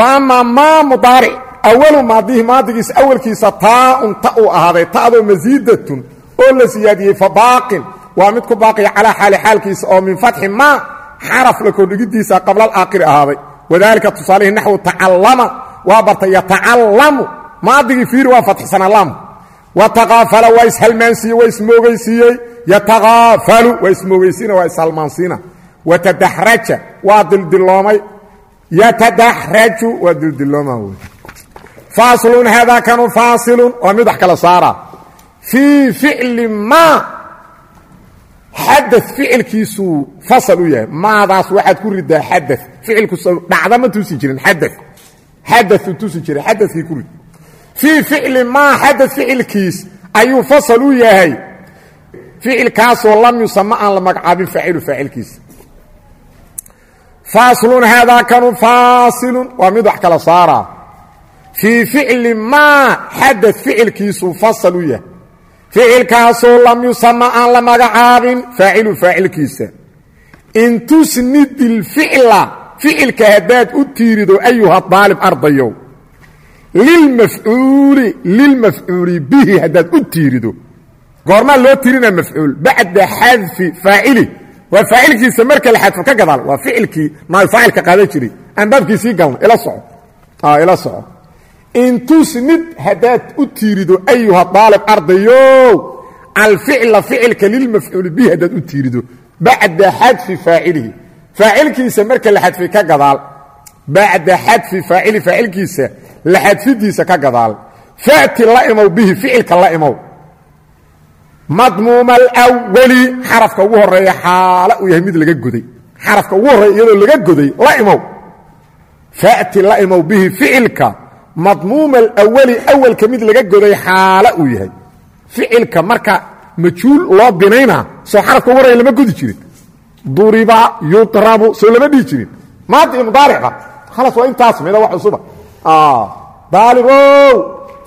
amaa maa mudaaric awalu maadihi maadigiisa awalkiisa taa unta uu ahaaday. Ta'doo masiidatun oo la fa baaqin. Waa mid ku baaqiya calaa xaali oo min fatxi maa xaraf la kordhigidiisa qabla alaakhiri ahaaday. Wadaalika tusaalihii naxwu tacallama. Waa bartay yatacallamu. Maadigii fiiri waa fatxisana lam. Watakaafala waa ishalmaansiiye waa ismoogeysiiyey yatakaafalu waa ismoogeysiina waa ishalmaansiina watadaxraja waa dildiloomay yatadaxraju waa dildilooma wey faasilun haadaa kanu faasilun waa mid wax kala saara. Fii ficli maa xada ficilkiisuu fasal u yahay. Maadaas waxaad ku ridaa xada ficilku dhacda ma tusi jirin xada xadau tusi jiray xadakii ku rid. Fii ficli maa xada ficilkiis ayuu fasal u yahay. Ficilkaasoo lam yusama aan la magacaabin faacilu faacilkiisa faaslun haadaa kanu faasilun waa mid wax kala saaraa fii ficli maa xada ficilkiisuu fasal u yahay ficilkaasoo lam yusama aan la magacaabin faacilu faacilkiisa in tusnid ilficla ficilka haddaad u tiirido ayuha daalib ardayow lilmafcuuli lilmafcuuli bihi haddaad u tiirido goormaa loo tirinaa mafcuul bacda xadfi faacili waa faacilkiisa marka la xadfo ka gadaal waa ficilkii naay faacilka qaadan jiray. Aan baabkiisii galna ila soco. Ila soco. In tusnid haddaad u tiirido ayuha daalib ardayow alficla ficilka lilmafcuuli bihi haddaad u tiirido bacda xadfi faacilihi faacilkiisa marka la xadfay ka gadaal bacda xadfi faacili faacilkiisa la xadfidiisa ka gadaal. Fa'ti la imow bihi ficilka la imow madmuuma alwali xarafka ugu horreeya xaala uu yahay mid laga goday. Xarafka ugu horreeya iyadoo laga goday la imow. Fa'ti la imow bihi ficilka. Madmuuma alawali awalka mid laga goday xaala uu yahay. Ficilka marka majhuul loo binaynaa soo xarafka ugu horreeya lama godi jirin. Duriba yudrabu soo lama dhihi jirin. Iyo mudaarica khalas waa intaas mida wax cusuba daalibow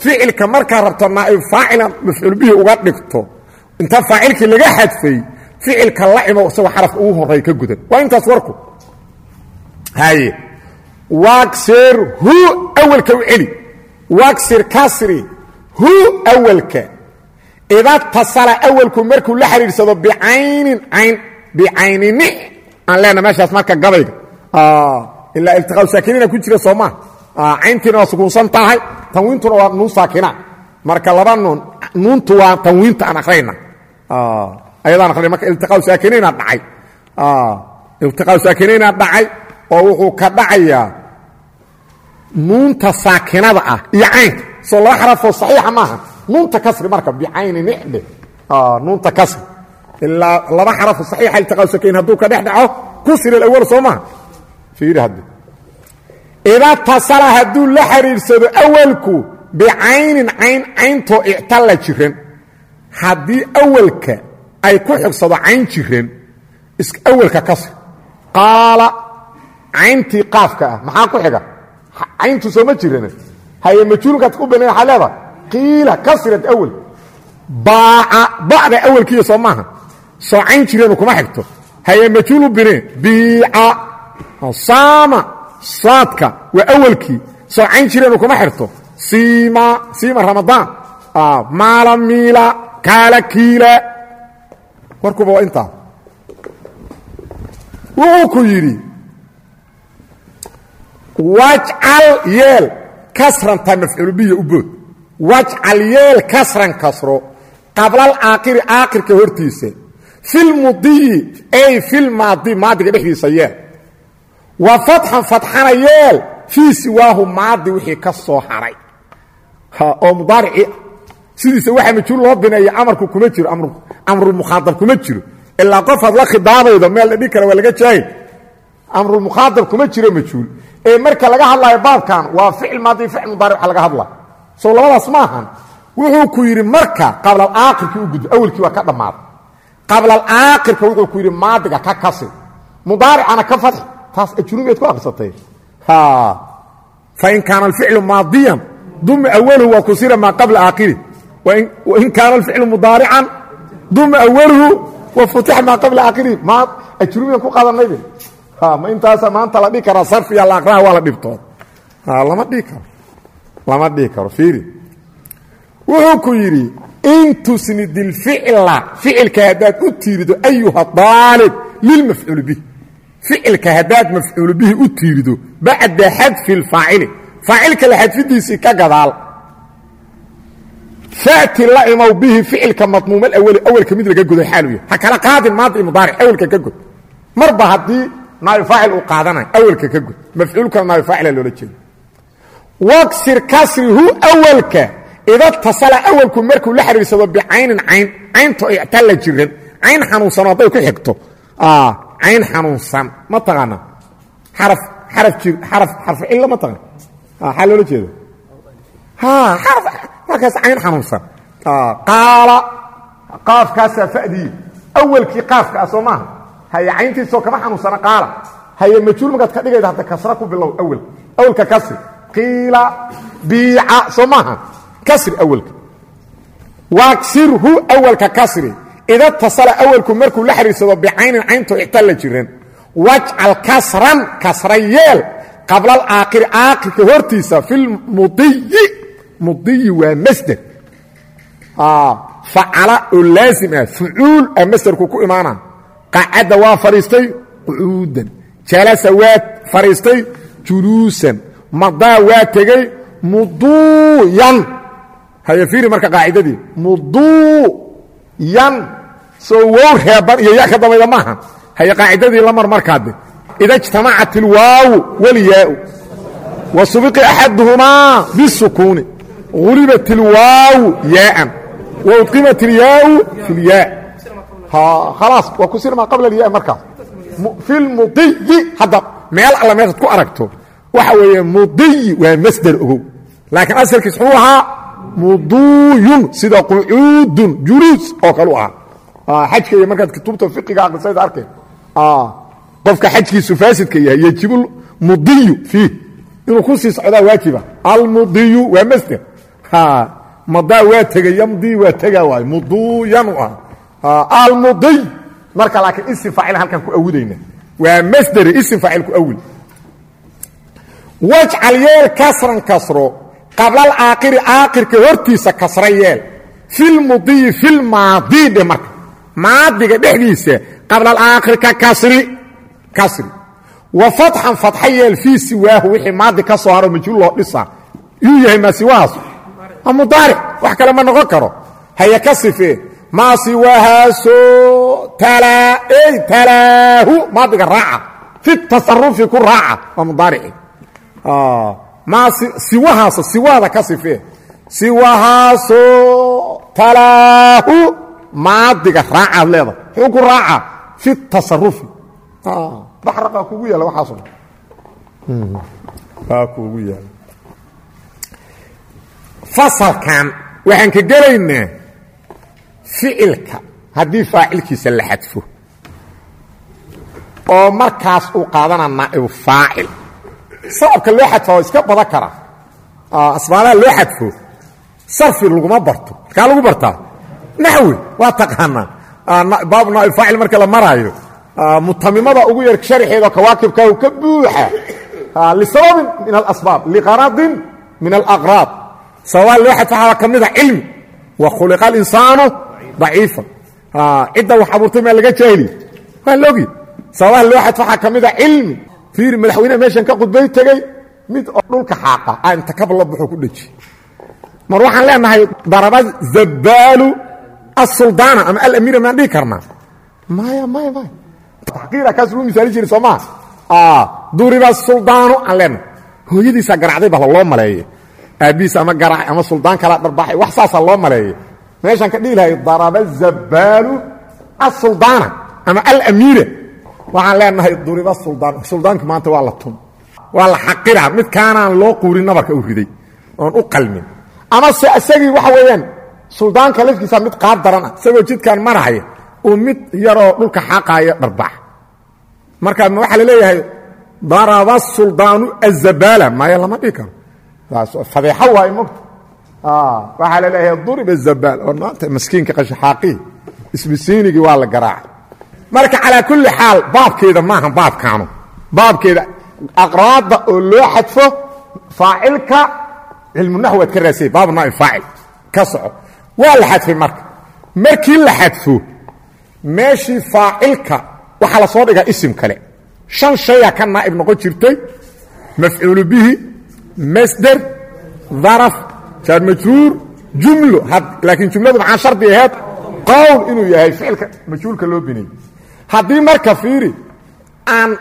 ficilka markaa rabto naa'ib faacilan mafcuul bihi uga dhigto inta faacilkii laga xadfay ficilka la imo isagoo xarafka ugu horreeya ka gudan. Waa intaas warku. Haye waksir hu awalka u celi. Waksir kasri hu awalka. Ida tasala awalku markuu la xidhiidsado bicaynin cayn bicaynini aan leenaha meeshaas marka gabayga. Ilaa iltiqaa saakiniina ku jira soo maa cayntiina waa sukuunsan tahay tanwiintuna waa nuun saakina. Marka laba nuun nuuntu waa tanwiinta aan akhrayna ayadaan akhrayna marka iltiqaa saakiniina dhacay. Iltiqaa saakiniina dhacay oo wuxuu ka dhacayaa nuunta saakinada ah iyo caynka. Soo laba xarafoo saxiixa maaha. Nuunta kasri marka bicayni nicdhe nuunta kasri. Ilaa laba xarafo saxiixa iltiqaa saakiniin hadduu ka dhex dhaco kusri alawal soo maaha. Fiiri hadde ida tasala hadduu la xidhiidsado awalku bicaynin cayn cayntoo ictalla jiran haddii awalka ay ku xigsado cayn jiran awalka kasi qaala cayntii qaafka ah maxaa ku xiga? Cayntu sooma jirana haye majhuulkaad ku bina waxaa leeda qiila kasrad awal. Baaca bacda awalkiiya soo maaha. Soo cayn jiranu kuma xigto. Haye majhuulu bine biica saama saadka waa awalkii. Soo cayn jiranu kuma xirto. Siima siima ramadaan. Maala miila kaala kiila. Warkuba waa intaa wuxuu ku yidhi wajcal yeel mafcuul biya u bood. Wajcal yeel kasran kasro qablal aakiri aakirka hortiisa. Filmudiyi ay filmaadi maadiga dhexdiisa yeel. Wa fatxan fatxana yeel fii siwaahu maadi wixii ka soo haray. Oo mudaarici sidiisa waxaa majhuul loo bineeya amarku kuma jiro amrulmukhaadab kuma jiro. Ilaa qofaad la khidaabaydo meel la dhigi kara waa laga jaahil amrulmukhaadab kuma jiro majhuul ee marka laga hadlaayo baabkan waa ficil maadi ficil mudaaric waxa laga hadlaa. Soo labadaas ma ahan. Wuxuu ku yidhi marka qablalaakirkii u gudbo awelkii waa ka dhammaaday qablalaakirka wuxuu ku yidhi maadiga ka kasi. Mudaaricana ka fadxi taas ajrumiyaad ku aqrisatay. Fain kaana alficlu maadiyan duma awaluhu waa kusira maa qabla aakhiri wain kaana alficlu mudaarican duma awaluhu wa futixa maa qabla aakhirihi ma ajrumiyan ku qadanaybe ma intaasa maanta la dhihi karaa sarfiya la aqraha waa la dhibtood lama dhihi karo lama dhihi karo fiiri wuxuu ku yidhi in tusnid ilficla ficilka haddaad u tiirido ayuha daalib lilmafcuuli bih ficilka haddaad mafcuulu bihi u tiirido bacda xadfi اlfaacili faacilka la xadfidiisii ka gadaal fati la imow bihi ficilka madmuum alawali awalka mid laga godo xaalu yahay ha kala qaadin maadi mudaaric awalka ka god. Marba haddii naabi faacil uu qaadanayo awalka ka god. Mafcuulkana naabi faacila loola jeedo. Waksir kasrihu awalka ida tasala awalku markuu la xiriirsado bicaynin cayn cayntoo ictalla jiran cayn xanuunsano hadday ku xigto. Cayn xanuunsan ma taqaana. Jir xaraf xarfu cilla ma taqaan maxaa loola jeeda markaas cayn xanuunsan. Qaala. Qaafkaasaa fa'diyi awalkii qaafka ah soo maaha. Haye cayntiisoo kama xanuunsana qaala. Haye majhuul markaad ka dhigayda hadda kasra ku bilow awel awalka kasri. Qiila. Biica soo maaha. Kasri awalka. Waaksirhu awalka kasri. Ida tasala awalku markuu la xiriirsado bicaynin cayntoo ictalla jiran wajcal kasran kasra yeel. Qablal aakhiri aakhirka hortiisa filmudiyi mudiyi waa masder facala oo laazim ah fucuul a masderku ku imaana qacadda waa fadhiistay qucuudan jalasa waa fadhiistay juluusan madaa waa tegey muduuyan haya fiiri marka qaacidadii muduuyan soo wow reeban iyo ya ka dabayda maaha haya qaacidadii la mar markaade ida اجtamacat اlwaawu wاlyaau wa subiqi axaduhumaa bالsukuuni ulibat اlwaaw yaaan waudqimat ilyaau fi lyaa khalaas waa ku sirmaa qabla alyaa markaas fi lmudiyi hadda meel alla meeshaad ku aragto waxa weeye mudiyi waa masder ogow laakiin asalkiis wuxuu ahaa muduyun sida qucuudun juluus oo kalu ahaa xajka iyo markaad kutubta fiqiga aqrisayd arkeen qofka xajkiisu faasidka yahay yejibu mudiyu fiih inuu ku sii socdaa waajiba almudiyu waa masder madaa waa tegay yamdi waa tegaa waay muduyan u ah. Almudiy marka laakiin isim faacil halkan ku awudayna. Waa masdere isim faacil ku awil wajcal yeel kasran kasro qablal aakhiri aakhirka hortiisa kasra yeel. Filmudiyi filmaadi dhe marka. Maadiga dhexdiisa qablal aakhirka kasri kasri. Wa fatxan fatxa yeel fii siwaahu wixii maadi ka soo haro majhuul loo dhisa. Yuu yahay maa siwahaas waa mudaaric wax kale ma noqon karo. Haya ka sifee maa siwahaaso ey talaahu maadiga raaca. Fi tasarufi ku raaca. Waa mudaarici maa siwahaasa siwaada ka sifee siwahaaso talaahu maadiga raacaad leedahay. Muxuu ku raaca fi tasarufi baxraqa kugu yaalla waxaaso waa kuugu yaal fasalkan waxaan ka gelaynaa ficilka. Haddii faacilkiisa la xadfo. Oo markaas uu qaadana naa'ibu faacil. Sababka loo xadfa waa iska badan karaa asbaabaha loo xadfo sarfi laguma barto. Markaa lagu bartaa. Naxwi waa taqaanaa. Baabu naaib faacil marka la maraayo. Mutamimada ugu yar sharxeedoo kawaakibkaahu ka buuxa. Lisababin min alasbaab liqaradin min alaqraad sababaa loo xadfa waxaa ka mida cilmi. Wa khuliqa alinsaanu daciifa cidda wax abuurtay maa laga jaahili waa laogi sababaha loo xadfa waxaa ka mida cilmi. Fiiri madaxweyneha meeshan ka khudbay tegey mid oo dhulka xaaqa. A inta kabla buxuu ku dheji mar waxaan leenahay daraba zabaalu asuldaana ama alamiira maan dhihi karnaa maya maya maya taxqiira kaas lagu misaali jiri soo maa duriba suldaano aan leenahay. Hooyadiisaa garacday baa loo maleeye aabbihiis ama garacay ama suldaan kalaa dharbaaxay wax saasaa loo maleeye meeshaan ka dhihi lahay daraba zabaalu asuldaana ama alamiira. Waxaan leenahay duriba suldaan. Suldaanki maanta waa la tum. Waa la xaqira. Midkaanaan loo quurin nabarka u riday. Oon u qalmin. Ama se isagii waxa weeyaan suldaanka lafkiisa mid qaab daran ah isagoo jidkan marahaya uu mid yaroo dhulka xaqaaya dharbaax marka waxaa la leeyahay daraba suldaanu azabaala maya lama dhihi karo fadeexo waayo mogta waxaa la leeyahay duriba zabaal oo maanta maskiinka qashaxaaqii isbisiinigii waa la garaacay. Marka calaa kulli xaal baabkeeda maaha baabkaanu baabkeeda aqraadda oo loo xadfo faacilka cilmunaxwi waad ka raasay baabu naaib faacil ka soco. Waa la xadfay marka. Markii la xadfo meeshii faacilka waxaa la soo dhigaa isim kale. Shan shayaa ka naa'ib noqon jirtay mafcuulu bihi masder daraf jaar majruur jumlo laakiin jumladu maxaa shardi aheed qowl inuu yahay ficilka majhuulka loo binayy haddii marka fiiri aan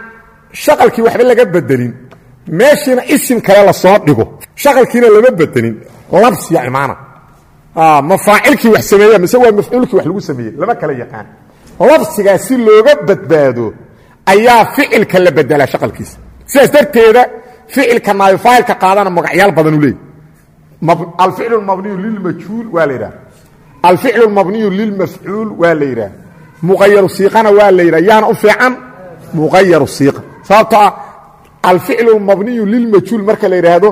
shaqalkii waxba laga bedelin meeshiina isim kale la soo dhigo shaqalkiina lama bedelin labsiya imaana. Ma faacilkii wax sameeya mise waa mafcuulkii wax lagu sameeyey lama kala yaqaan. Labsigaa si looga badbaado ayaa ficilka la bedelaa shaqalkiisa. Sidaas darteeda ficilka naayofaacilka qaadana magacyaal badan u leey alficlu mabniyu lilmajhuul waa la yidhaha alficlu mabniyu lilmafcuul waa la yidhaha muqayaru siiqana waa la yidhaha yaana u fiican? Muqayaru siiqa sababtoo ah alficlu mabniyu lilmajhuul marka la yidhaahdo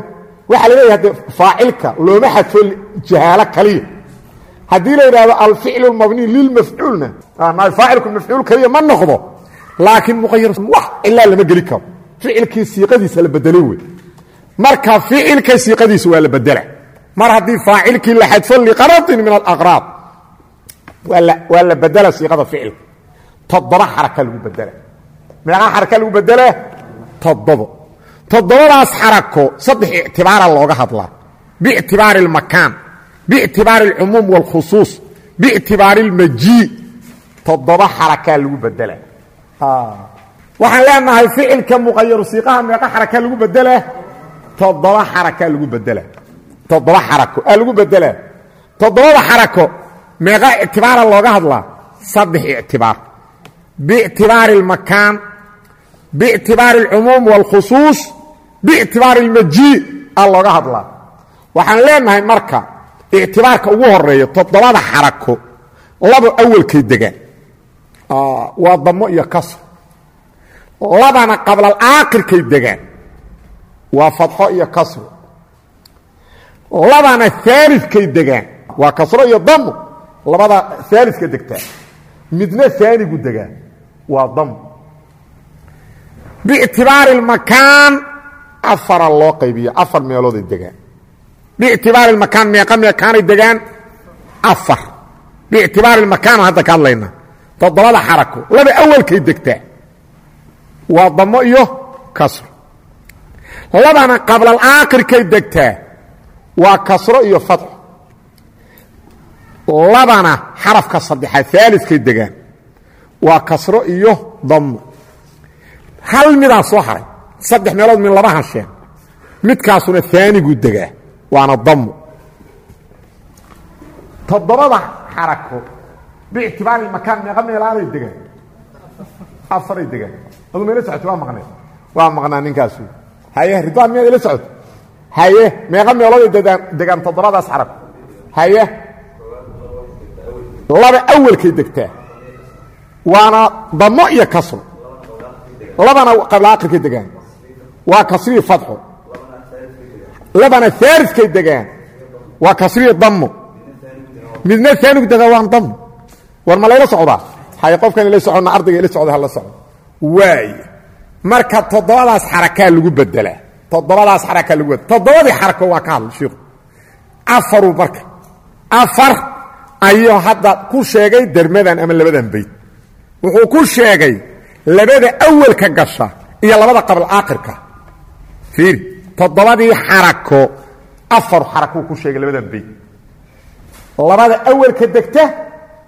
waxaa la leeyahay de faacilka looma xadfo jahaalo kaliya. Haddii la yidhahdo alficlu mabniyu lilmafcuulna faacilku mafcuul kaliya ma noqdo laakiin muqayar wax ilaa lama geli karo ficilkii siiqadiisa la bedelo wey marka ficilka siiqadiisa waa la bedela. Mar haddii faacilkii la xadfo liqaradin min alaqraab waa la bedela siiqada ficilka toddoba xaraka lagu bedela. Meeqa xaraka lagu bedela? Toddobo. Toddobadaas xarako saddex ictibaara looga hadlaa. Biictibaari almakaan biictibaari alcumuum wاlkhusuus biictibaari اlmajii toddoba xarakaa lagu bedela waxaan leenahay ficilka muqayaru siiqaha meeqa xaraka lagu bedela. Toddoba xaraka lagu bedela. Toddoba xarako aa lagu bedelaa toddobada xarako meeqa ictibaara looga hadlaa. Saddex ictibaar. Biictibaari almakaan biictibaari alcumuum waalkhusuus biictibaari almajii aa looga hadlaa. Waxaan leenahay marka ictibaarka ugu horreeya toddobada xarako laba awalkay degaan. Waa damo iyo kasr labana qablalaakhirkay degaan. Waa fadxo iyo kasro labana aalidkay degaan. Waa kasro iyo damu labada aalidka degtaa. Midna aanigu degaa waa damu bictibaari makaan afara loo qaybiyo. Afar meelooday degaan. Bictibaari makaan meeqa meekaanay degaan afar. Bictibaari makaan hadda ka hadlaynaa toddobada xarako. Laba awalkay degtaa waa damo iyo kasro. Labana qablalaakirkay degtaa waa kasro iyo fatxo labana xarafka saddexaad aalidkay degaan waa kasro iyo damo hal midaa soo haray saddex meelood min laba hansheen midkaasuna aanigu degaa waana damo toddobada xarako biictibaari makaan meeqa meelaaday degaan afaray degaan adu meelo socota waa maqnay. Waa maqnaa ninkaas haye ridwaan miyaad ila socota haye meeqa meelooday degaan toddobadaas xaraf haye. Laba awalkay degtaa. Waana damo iyo kasro labana qabla akhirkay degaan. Waa kasriyo fadxo labana aalidkay degaan. Waa kasriyo damo midna aanigu degaa waan damo war ma layla socdaa? Haye qofkan ila soconna ardayga ila socda hala socdo waay marka toddobadaas xarakaa lagu bedelaa toddobadaas xarakaa lagu bedela toddobadii xarako waa ka hadla shiiku afaru marka. Afar ayuu hadda ku sheegay dermadan ama labadan bayd wuxuu ku sheegay labada awalka gasha iyo labada qabla aakhirka. Fiiri toddobadii xarako afar xarakuu ku sheegay labadan bayd labada awalka degta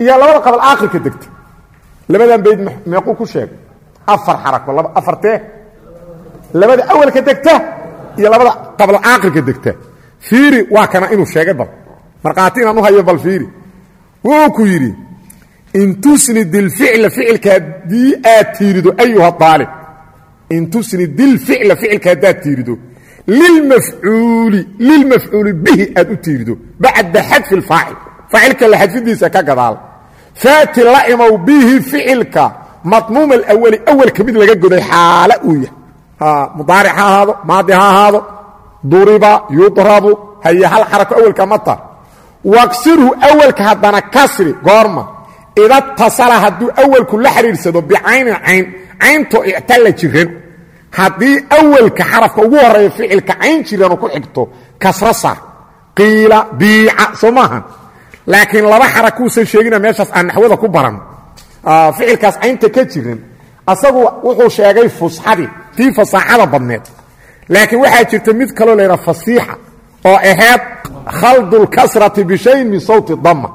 iyo labada qabla aakhirka degta. Labadan bayd meequu ku sheegay afar xarako afartee labada awalka degta iyo labada qabla aakhirka degta. Fiiri waa kana inuu sheegay bal. Markhaati inaan u hayo bal fiiri. Wuxuu ku yidhi in tusnid ilficla ficilka haddii aad tiirido ayuha aalib in tusnid ilficla ficilka haddaad tiirido lilmafcuuli lilmafcuuli bihi aad u tiirido bacda xadfi lfaacil faacilka la xadfidiisa ka gadaal. Faati la imow bihi ficilka madmuum alawali awalka mid laga goday xaala uu yahay. Mudaaric ha ahaado maadi ha ahaado duriba yudrabu haye hal xarako awalka mata waksirhu awalka haddana kasri goorma ida tasala hadduu awalku la xidhiidsado bicaynin cayn cayntoo ictalla jiran haddii awalka xarafka ugu horreeya ficilka cayn jiranu ku xigto kasro saar. Qiila biica soo maaha. Laakiin laba xarakuusan sheegina meeshaas ficilkaas caynta ka jiran asagu wuxuu sheegay fusxadii tii fasaaxada badneed. Laakiin waxaa jirta mid kaloo la yidhaha fasiixa oo ahayd khaldu lkasrati bishayin min sawti dama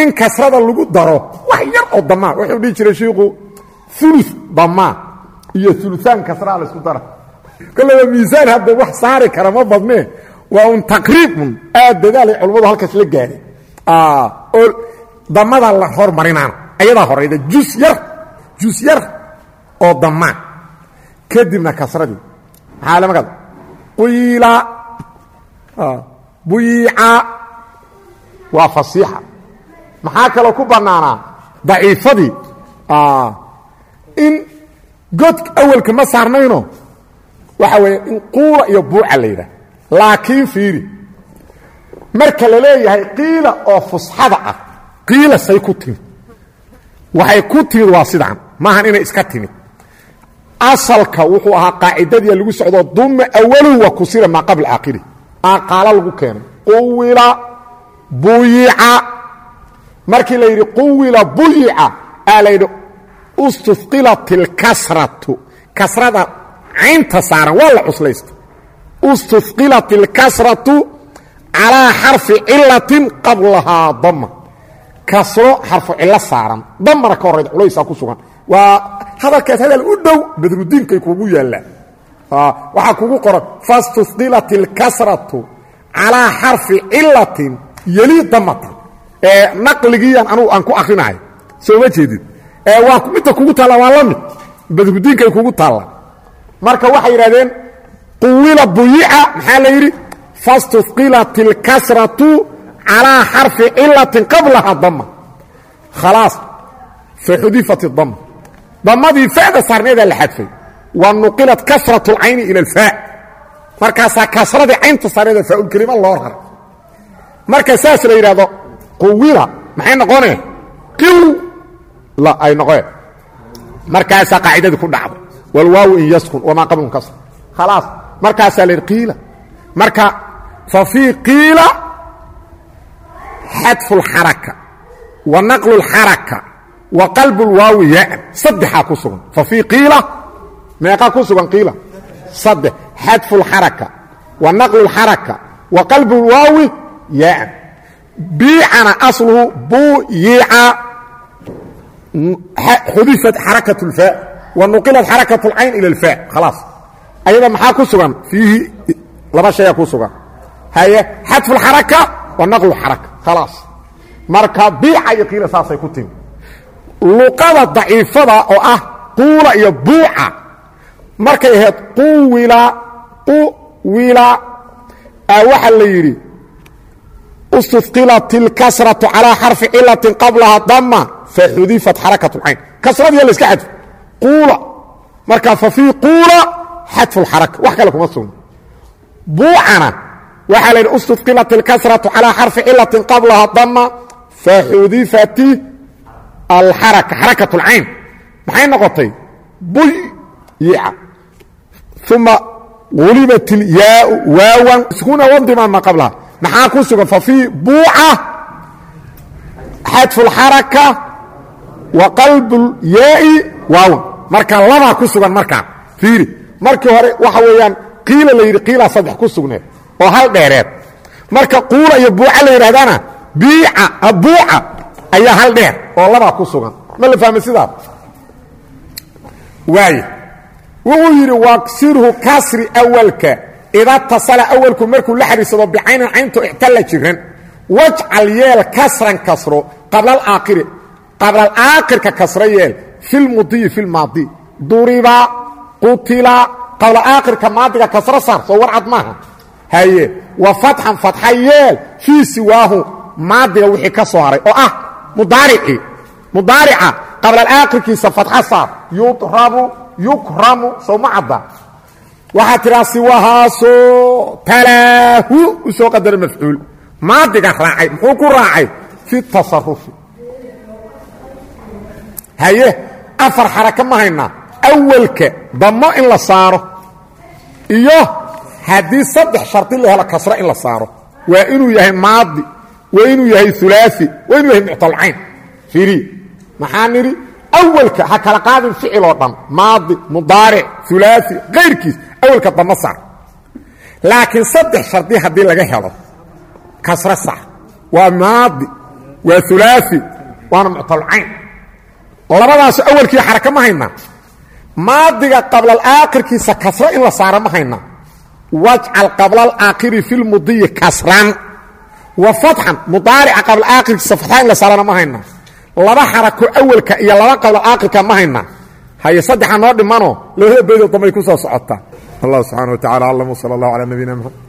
in kasrada lagu daro wax yar oo damaa wuxuu dhihi jiray shiiku ulu damaa iyo uluaan kasraa laysku dara. Kollaba miisaan hadda wax saari kara ma badnee waa un taqriibun aad dadaalay culammadu halkaas la gaadhay. Oo damada la hormarinaana ayadaa horayda jus yar jus yar oo damaa kadibna kasradii maxaa la magada qiila buyica waa fasiixa. Maxaa kaloo ku bannaanaa? Daciifadii. In godka awalka ma saarnayno? Waxa weeye in quula iyo buuca la yidhaah laakiin fiiri marka la leeyahay qiila oo fusxada ah qiila say ku timid waxay ku timid waa sidaan maahan inay iska timid asalka wuxuu ahaa qaacidadii lagu socdo duma awalu wa kusira maa qabla aakhiri qaalo lagu keenay quwila buyica markii la yidhi quwila buyica aa la yidhi ustuqilat اlkasratu kasrada caynta saaran waa la cuslaysta ustuqilat اlkasratu calىa xarfi cilatin qablahaa dama kasro xarfu cilo saaran damana ka horayda culaysaa ku sugan waa hadalkaas hadal u dhow badrudiinkay kuugu yaallaan waxaa kugu qoran fastuqilat اlkasratu calىa xarfi cilatin yeli damatan ee naqligiiyan anugu aan ku akrinahay soo ma jeedid waa midta kugu taalla waa la mid badrudiinkay kugu taalla marka waxay yidhahdeen quwila buyica maxaa la yidhi fastuqilat اlkasratu calىa xarfi cilatin qablaha dama khalaas faxudifat اdama damadii fada saarneedaa la xadfay wa nuqilat kasraة اlcayni ilى اlfaa markaasaa kasradii caynta saarneeda faaulkelima loo rara marka saas la yidhahdo quwila maxay noqonee qiw la ay noqeen markaasaa qaacidadii ku dhacday wاlwaawu in yaskun wamaa qablun kasr khalaas markaasaa la yidhi qiila marka fa fii qiila xadfu اlxaraka wa naqlu اlxaraka wa qalbu اlwaawi yaan saddexaa ku sugan fa fii qiila meeqaa ku sugan qiila saddex xadfu اlxaraka wa naqlu اlxaraka wa qalbu اlwaawi yaan biicana asluhu buyica xudifat xarakaة اlfaa wa nuqilat xarakaة اlcayn ilى اlfaa khalaas ayada maxaa ku sugan fiihi laba shayaa ku sugan haye xadfu اlxaraka wa naqlu xaraka khalaas marka biica iyo qiila saasay ku timi luqada daciifada oo ah quula iyo buuca markay ahayd quwila quwila waxaa la yidhi istufqilat اlkasraةu calىa xarfi cilaةi qablaha dama faxudifat xarakat اlcayn kasradiya la iska xadfo quula marka fafii quula xadfu اlxaraka wax kale kuma sugno buucana waxaa la yidhi istufqilat اlkasraةu calىa xarfi cilaةi qablaha dama faxudifat alxaraka xarakat اlcayn maxay noqotay buyica uma ulibat ilyaau waawan sukuna wandima ma qablaha maxaa ku sugan fafii buuca xadfu اlxaraka wa qalb اlyaai waawan marka labaa ku sugan markaa fiiri markii hore waxa weeyaan qiila la yidhi qiilaa saddex ku sugneed oo hal dheereed. Marka quula iyo buuca la yidhahdana biica buuca ayaa hal dheer oo labaa ku sugan. Ma la fahmay sidaas waay wuxuu yidhi waksirhu kasri awalka ida tasala awalku markuu la xariirsado bicaynin caynto ictalla jiran wajcal yeel kasran kasro qablalaakhiri qablalaakhirka kasro yeel filmudiyi filmaadi duriba qutila qablalaakhirka maadiga kasro saar soo warcad maaha haye wa fatxan fatxa yeel fii siwaahu maadiga wixii ka soo haray oo ah mudaaricii mudaarica qablalaakhirkiisa fatxa saar yudrabu yukramu sow ma cadda. Waxaa tidhaa siwahaasoo talaahu u soo qadara mafcuul. Maadiga raacay muxuu ku raacay? Fi tasarufi haye afar xaraka ma haynaa awalka dammo in la saaro. Iyo haddii saddex shardi la helo kasro in la saaro waa inuu yahay maadi waa inuu yahay ulaai waa inuu yahay muctalcayn. Fiiri maxaa nidhi? Awalka ha kala qaadin ficil oo dhan maadi mudaaric ulaai kayrkiis awalka damo saar. Laakiin saddex shardi haddii laga helo kasro sax waa maadi waa ulaai waana muctalcayn. Labadaas awalkii xaraka ma haynaa maadiga qablalaakhirkiisa kasro in la saaro ma haynaa wajcal qablalaakhiri fi lmudiyi kasran. Wa fatxan mudaarica qablalaakhirkiisa fatxa in la saarana ma haynaa laba xarako awalka iyo laba qablalaakhirka ma haynaa haye saddexa noo dhimanoo labada beydoo dambay ku soo socotaa allah subxana wa tacala aclam wsala allah calaa